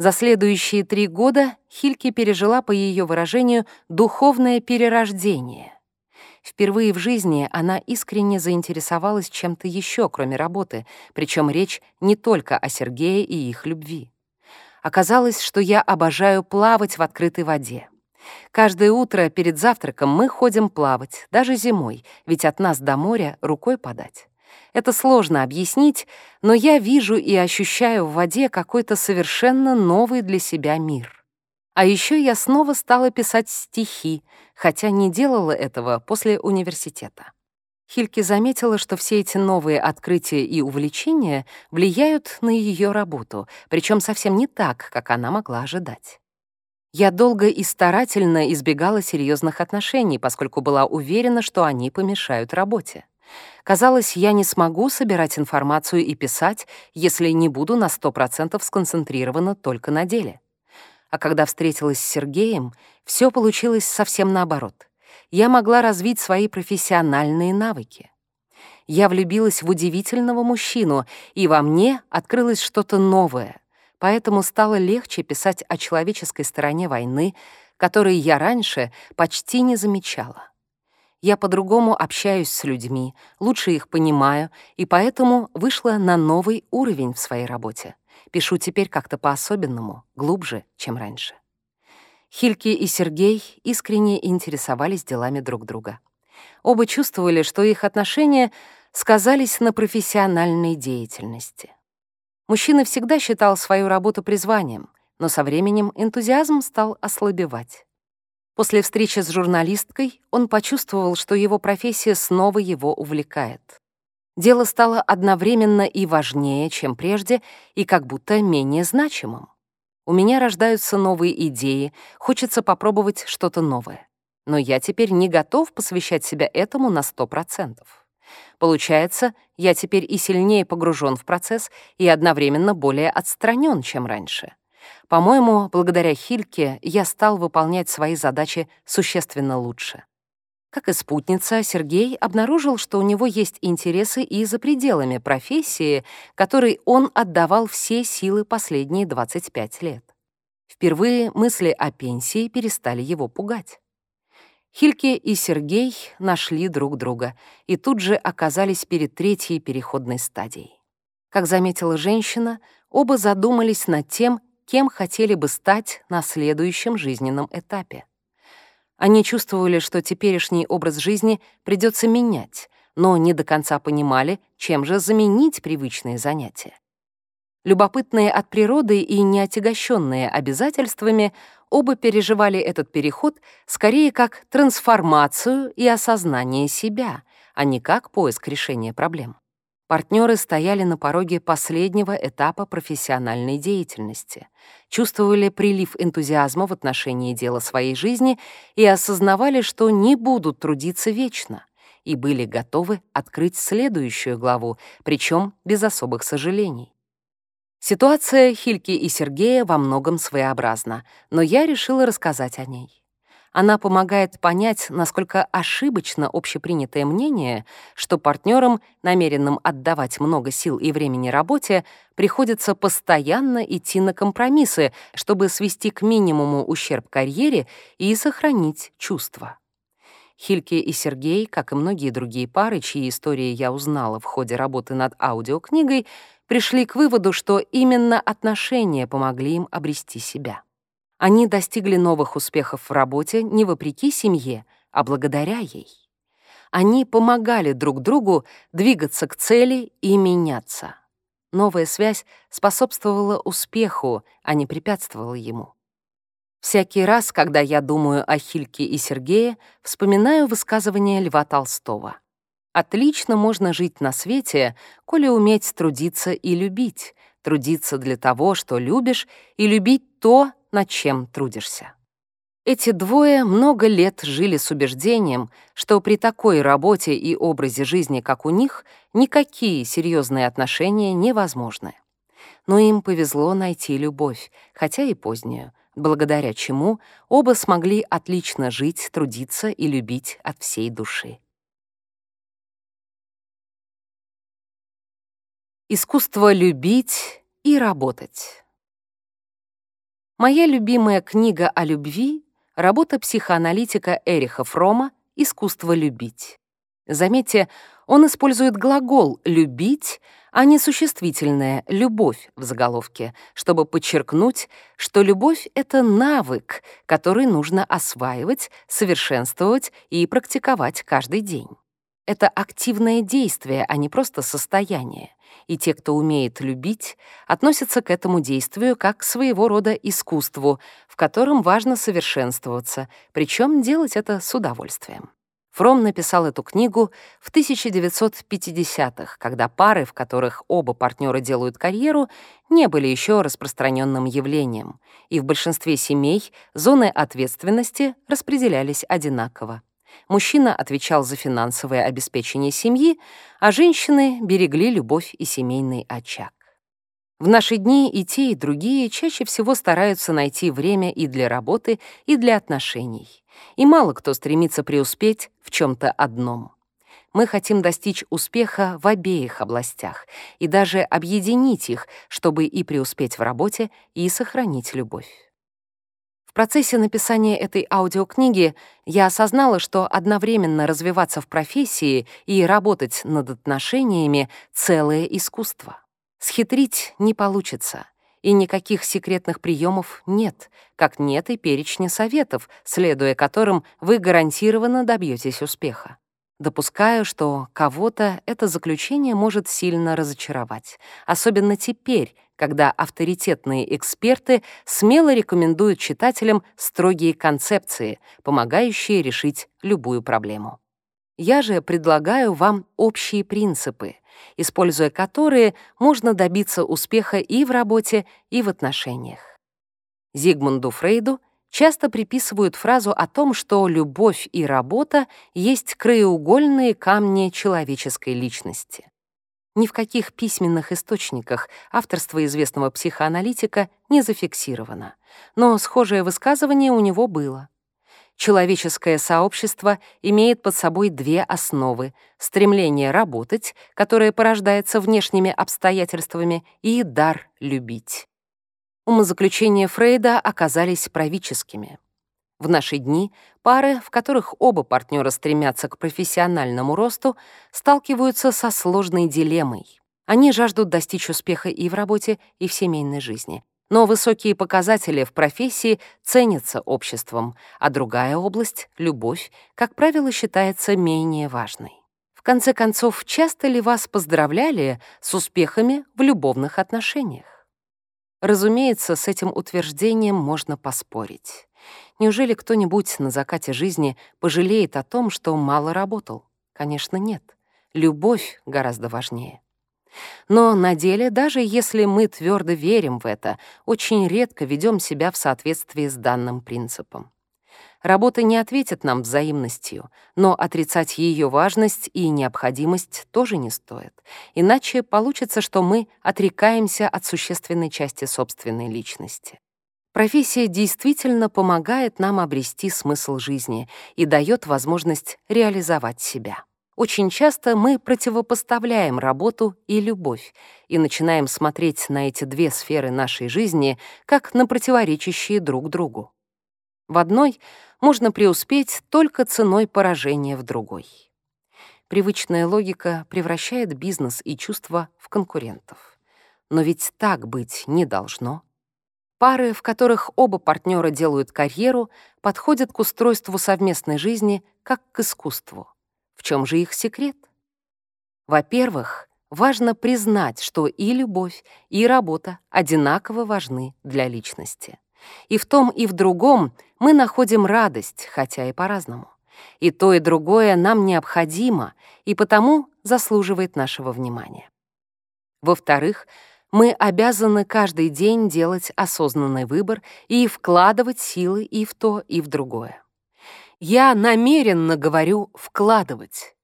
За следующие три года Хильке пережила, по ее выражению, духовное перерождение. Впервые в жизни она искренне заинтересовалась чем-то еще, кроме работы, причем речь не только о Сергее и их любви. Оказалось, что я обожаю плавать в открытой воде. Каждое утро перед завтраком мы ходим плавать, даже зимой, ведь от нас до моря рукой подать. Это сложно объяснить, но я вижу и ощущаю в воде какой-то совершенно новый для себя мир. А еще я снова стала писать стихи, хотя не делала этого после университета. Хильке заметила, что все эти новые открытия и увлечения влияют на ее работу, причем совсем не так, как она могла ожидать. Я долго и старательно избегала серьезных отношений, поскольку была уверена, что они помешают работе. Казалось, я не смогу собирать информацию и писать, если не буду на 100% сконцентрирована только на деле. А когда встретилась с Сергеем, все получилось совсем наоборот. Я могла развить свои профессиональные навыки. Я влюбилась в удивительного мужчину, и во мне открылось что-то новое, поэтому стало легче писать о человеческой стороне войны, которой я раньше почти не замечала. Я по-другому общаюсь с людьми, лучше их понимаю, и поэтому вышла на новый уровень в своей работе. Пишу теперь как-то по-особенному, глубже, чем раньше. Хильки и Сергей искренне интересовались делами друг друга. Оба чувствовали, что их отношения сказались на профессиональной деятельности. Мужчина всегда считал свою работу призванием, но со временем энтузиазм стал ослабевать. После встречи с журналисткой он почувствовал, что его профессия снова его увлекает. Дело стало одновременно и важнее, чем прежде, и как будто менее значимым. У меня рождаются новые идеи, хочется попробовать что-то новое. Но я теперь не готов посвящать себя этому на 100%. Получается, я теперь и сильнее погружен в процесс, и одновременно более отстранен, чем раньше. По-моему, благодаря Хильке я стал выполнять свои задачи существенно лучше. Как и спутница, Сергей обнаружил, что у него есть интересы и за пределами профессии, которой он отдавал все силы последние 25 лет. Впервые мысли о пенсии перестали его пугать. Хильке и Сергей нашли друг друга и тут же оказались перед третьей переходной стадией. Как заметила женщина, оба задумались над тем, кем хотели бы стать на следующем жизненном этапе. Они чувствовали, что теперешний образ жизни придется менять, но не до конца понимали, чем же заменить привычные занятия. Любопытные от природы и неотягощенные обязательствами, оба переживали этот переход скорее как трансформацию и осознание себя, а не как поиск решения проблем. Партнеры стояли на пороге последнего этапа профессиональной деятельности, чувствовали прилив энтузиазма в отношении дела своей жизни и осознавали, что не будут трудиться вечно, и были готовы открыть следующую главу, причем без особых сожалений. Ситуация Хильки и Сергея во многом своеобразна, но я решила рассказать о ней. Она помогает понять, насколько ошибочно общепринятое мнение, что партнерам, намеренным отдавать много сил и времени работе, приходится постоянно идти на компромиссы, чтобы свести к минимуму ущерб карьере и сохранить чувства. Хильке и Сергей, как и многие другие пары, чьи истории я узнала в ходе работы над аудиокнигой, пришли к выводу, что именно отношения помогли им обрести себя. Они достигли новых успехов в работе не вопреки семье, а благодаря ей. Они помогали друг другу двигаться к цели и меняться. Новая связь способствовала успеху, а не препятствовала ему. Всякий раз, когда я думаю о Хильке и Сергее, вспоминаю высказывание Льва Толстого. «Отлично можно жить на свете, коли уметь трудиться и любить, трудиться для того, что любишь, и любить то, над чем трудишься. Эти двое много лет жили с убеждением, что при такой работе и образе жизни, как у них, никакие серьезные отношения невозможны. Но им повезло найти любовь, хотя и позднюю, благодаря чему оба смогли отлично жить, трудиться и любить от всей души. Искусство любить и работать. Моя любимая книга о любви — работа психоаналитика Эриха Фрома «Искусство любить». Заметьте, он использует глагол «любить», а не существительное «любовь» в заголовке, чтобы подчеркнуть, что любовь — это навык, который нужно осваивать, совершенствовать и практиковать каждый день. Это активное действие, а не просто состояние. И те, кто умеет любить, относятся к этому действию как к своего рода искусству, в котором важно совершенствоваться, причем делать это с удовольствием. Фром написал эту книгу в 1950-х, когда пары, в которых оба партнера делают карьеру, не были еще распространенным явлением, и в большинстве семей зоны ответственности распределялись одинаково. Мужчина отвечал за финансовое обеспечение семьи, а женщины берегли любовь и семейный очаг. В наши дни и те, и другие чаще всего стараются найти время и для работы, и для отношений. И мало кто стремится преуспеть в чем то одном. Мы хотим достичь успеха в обеих областях и даже объединить их, чтобы и преуспеть в работе, и сохранить любовь. В процессе написания этой аудиокниги я осознала, что одновременно развиваться в профессии и работать над отношениями — целое искусство. Схитрить не получится, и никаких секретных приемов нет, как нет и перечня советов, следуя которым вы гарантированно добьетесь успеха. Допускаю, что кого-то это заключение может сильно разочаровать, особенно теперь, когда авторитетные эксперты смело рекомендуют читателям строгие концепции, помогающие решить любую проблему. Я же предлагаю вам общие принципы, используя которые можно добиться успеха и в работе, и в отношениях. Зигмунду Фрейду часто приписывают фразу о том, что любовь и работа есть краеугольные камни человеческой личности. Ни в каких письменных источниках авторство известного психоаналитика не зафиксировано, но схожее высказывание у него было. Человеческое сообщество имеет под собой две основы — стремление работать, которое порождается внешними обстоятельствами, и дар любить. Умозаключения Фрейда оказались правительскими. В наши дни пары, в которых оба партнера стремятся к профессиональному росту, сталкиваются со сложной дилеммой. Они жаждут достичь успеха и в работе, и в семейной жизни. Но высокие показатели в профессии ценятся обществом, а другая область — любовь, как правило, считается менее важной. В конце концов, часто ли вас поздравляли с успехами в любовных отношениях? Разумеется, с этим утверждением можно поспорить. Неужели кто-нибудь на закате жизни пожалеет о том, что мало работал? Конечно, нет. Любовь гораздо важнее. Но на деле, даже если мы твердо верим в это, очень редко ведем себя в соответствии с данным принципом. Работа не ответит нам взаимностью, но отрицать ее важность и необходимость тоже не стоит. Иначе получится, что мы отрекаемся от существенной части собственной личности. Профессия действительно помогает нам обрести смысл жизни и дает возможность реализовать себя. Очень часто мы противопоставляем работу и любовь и начинаем смотреть на эти две сферы нашей жизни как на противоречащие друг другу. В одной можно преуспеть только ценой поражения в другой. Привычная логика превращает бизнес и чувства в конкурентов. Но ведь так быть не должно. Пары, в которых оба партнера делают карьеру, подходят к устройству совместной жизни как к искусству. В чем же их секрет? Во-первых, важно признать, что и любовь, и работа одинаково важны для личности. И в том, и в другом мы находим радость, хотя и по-разному. И то, и другое нам необходимо, и потому заслуживает нашего внимания. Во-вторых, Мы обязаны каждый день делать осознанный выбор и вкладывать силы и в то, и в другое. Я намеренно говорю «вкладывать».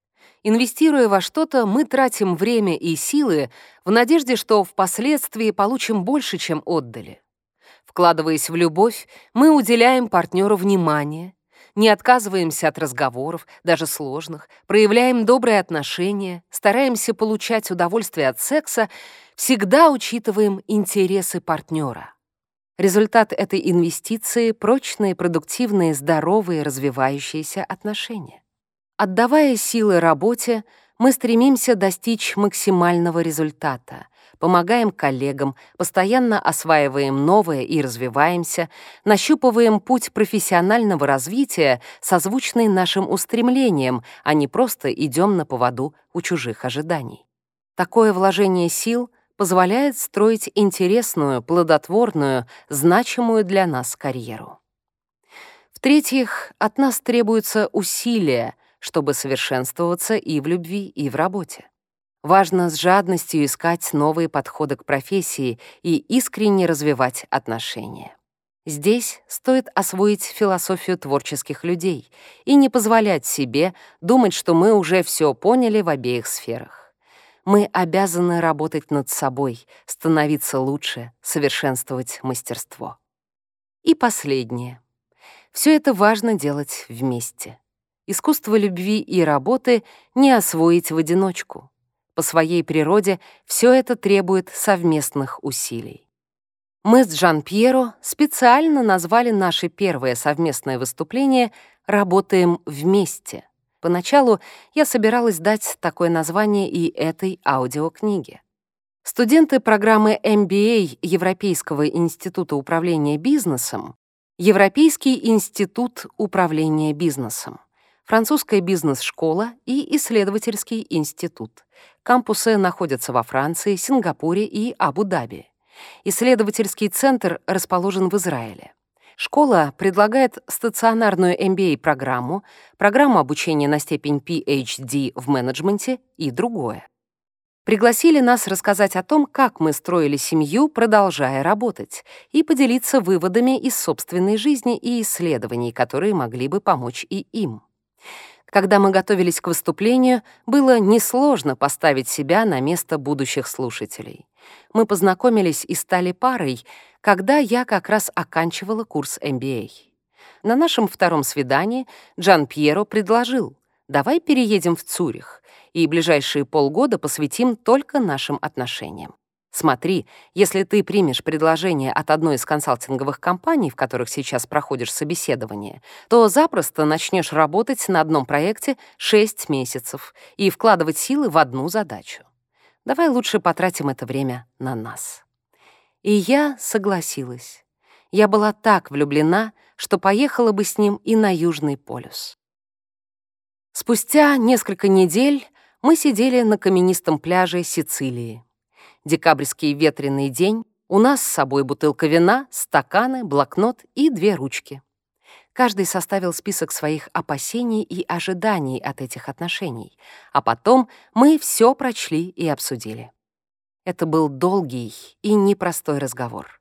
Инвестируя во что-то, мы тратим время и силы в надежде, что впоследствии получим больше, чем отдали. Вкладываясь в любовь, мы уделяем партнеру внимание, не отказываемся от разговоров, даже сложных, проявляем добрые отношения, стараемся получать удовольствие от секса, всегда учитываем интересы партнера. Результат этой инвестиции — прочные, продуктивные, здоровые, развивающиеся отношения. Отдавая силы работе, мы стремимся достичь максимального результата, помогаем коллегам, постоянно осваиваем новое и развиваемся, нащупываем путь профессионального развития, созвучный нашим устремлениям, а не просто идем на поводу у чужих ожиданий. Такое вложение сил позволяет строить интересную, плодотворную, значимую для нас карьеру. В-третьих, от нас требуются усилия, чтобы совершенствоваться и в любви, и в работе. Важно с жадностью искать новые подходы к профессии и искренне развивать отношения. Здесь стоит освоить философию творческих людей и не позволять себе думать, что мы уже все поняли в обеих сферах. Мы обязаны работать над собой, становиться лучше, совершенствовать мастерство. И последнее. Все это важно делать вместе. Искусство любви и работы не освоить в одиночку. По своей природе все это требует совместных усилий. Мы с Жан-Пьеро специально назвали наше первое совместное выступление «Работаем вместе». Поначалу я собиралась дать такое название и этой аудиокниге. Студенты программы MBA Европейского института управления бизнесом Европейский институт управления бизнесом французская бизнес-школа и исследовательский институт. Кампусы находятся во Франции, Сингапуре и Абу-Даби. Исследовательский центр расположен в Израиле. Школа предлагает стационарную MBA-программу, программу обучения на степень PhD в менеджменте и другое. Пригласили нас рассказать о том, как мы строили семью, продолжая работать, и поделиться выводами из собственной жизни и исследований, которые могли бы помочь и им. Когда мы готовились к выступлению, было несложно поставить себя на место будущих слушателей. Мы познакомились и стали парой, когда я как раз оканчивала курс MBA. На нашем втором свидании Джан Пьеро предложил, давай переедем в Цюрих и ближайшие полгода посвятим только нашим отношениям. Смотри, если ты примешь предложение от одной из консалтинговых компаний, в которых сейчас проходишь собеседование, то запросто начнешь работать на одном проекте 6 месяцев и вкладывать силы в одну задачу. Давай лучше потратим это время на нас. И я согласилась. Я была так влюблена, что поехала бы с ним и на Южный полюс. Спустя несколько недель мы сидели на каменистом пляже Сицилии декабрьский ветреный день, у нас с собой бутылка вина, стаканы, блокнот и две ручки. Каждый составил список своих опасений и ожиданий от этих отношений, а потом мы все прочли и обсудили. Это был долгий и непростой разговор.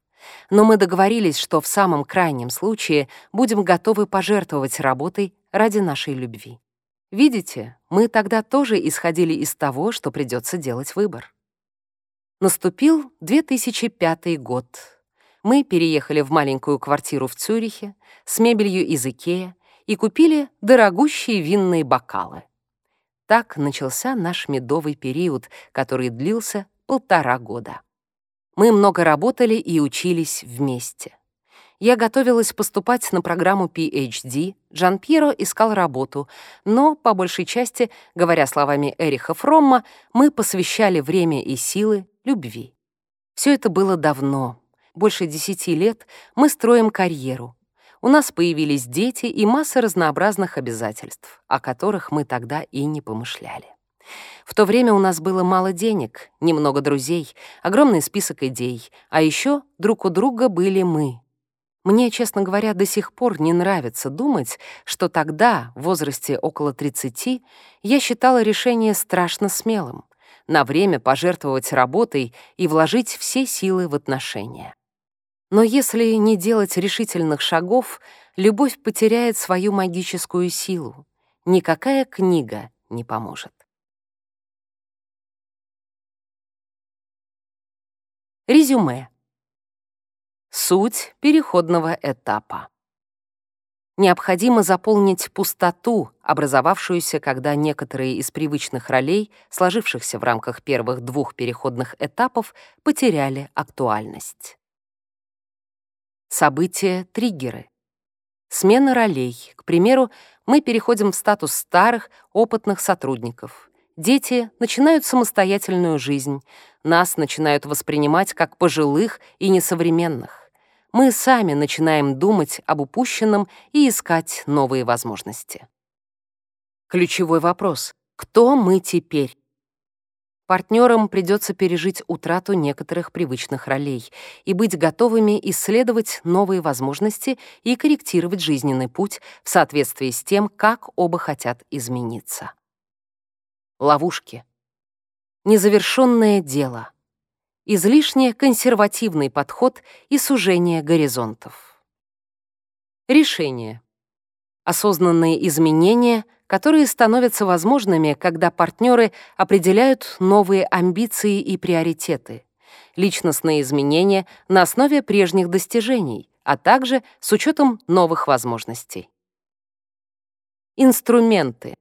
Но мы договорились, что в самом крайнем случае будем готовы пожертвовать работой ради нашей любви. Видите, мы тогда тоже исходили из того, что придется делать выбор. Наступил 2005 год. Мы переехали в маленькую квартиру в Цюрихе с мебелью из Икея и купили дорогущие винные бокалы. Так начался наш медовый период, который длился полтора года. Мы много работали и учились вместе. Я готовилась поступать на программу PhD, Жан Пьеро искал работу, но, по большей части, говоря словами Эриха Фромма, мы посвящали время и силы любви. Все это было давно. Больше десяти лет мы строим карьеру. У нас появились дети и масса разнообразных обязательств, о которых мы тогда и не помышляли. В то время у нас было мало денег, немного друзей, огромный список идей, а еще друг у друга были мы. Мне, честно говоря, до сих пор не нравится думать, что тогда, в возрасте около 30, я считала решение страшно смелым, на время пожертвовать работой и вложить все силы в отношения. Но если не делать решительных шагов, любовь потеряет свою магическую силу. Никакая книга не поможет. Резюме. Суть переходного этапа. Необходимо заполнить пустоту, образовавшуюся, когда некоторые из привычных ролей, сложившихся в рамках первых двух переходных этапов, потеряли актуальность. События-триггеры. Смена ролей. К примеру, мы переходим в статус старых, опытных сотрудников. Дети начинают самостоятельную жизнь. Нас начинают воспринимать как пожилых и несовременных. Мы сами начинаем думать об упущенном и искать новые возможности. Ключевой вопрос — кто мы теперь? Партнерам придется пережить утрату некоторых привычных ролей и быть готовыми исследовать новые возможности и корректировать жизненный путь в соответствии с тем, как оба хотят измениться. Ловушки. Незавершенное дело. Излишне консервативный подход и сужение горизонтов. Решение. Осознанные изменения, которые становятся возможными, когда партнеры определяют новые амбиции и приоритеты, личностные изменения на основе прежних достижений, а также с учетом новых возможностей. Инструменты.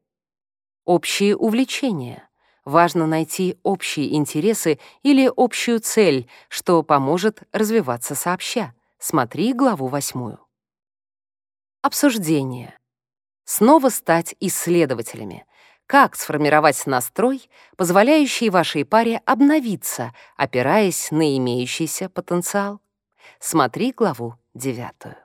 Общие увлечения. Важно найти общие интересы или общую цель, что поможет развиваться сообща. Смотри главу восьмую. Обсуждение. Снова стать исследователями. Как сформировать настрой, позволяющий вашей паре обновиться, опираясь на имеющийся потенциал? Смотри главу девятую.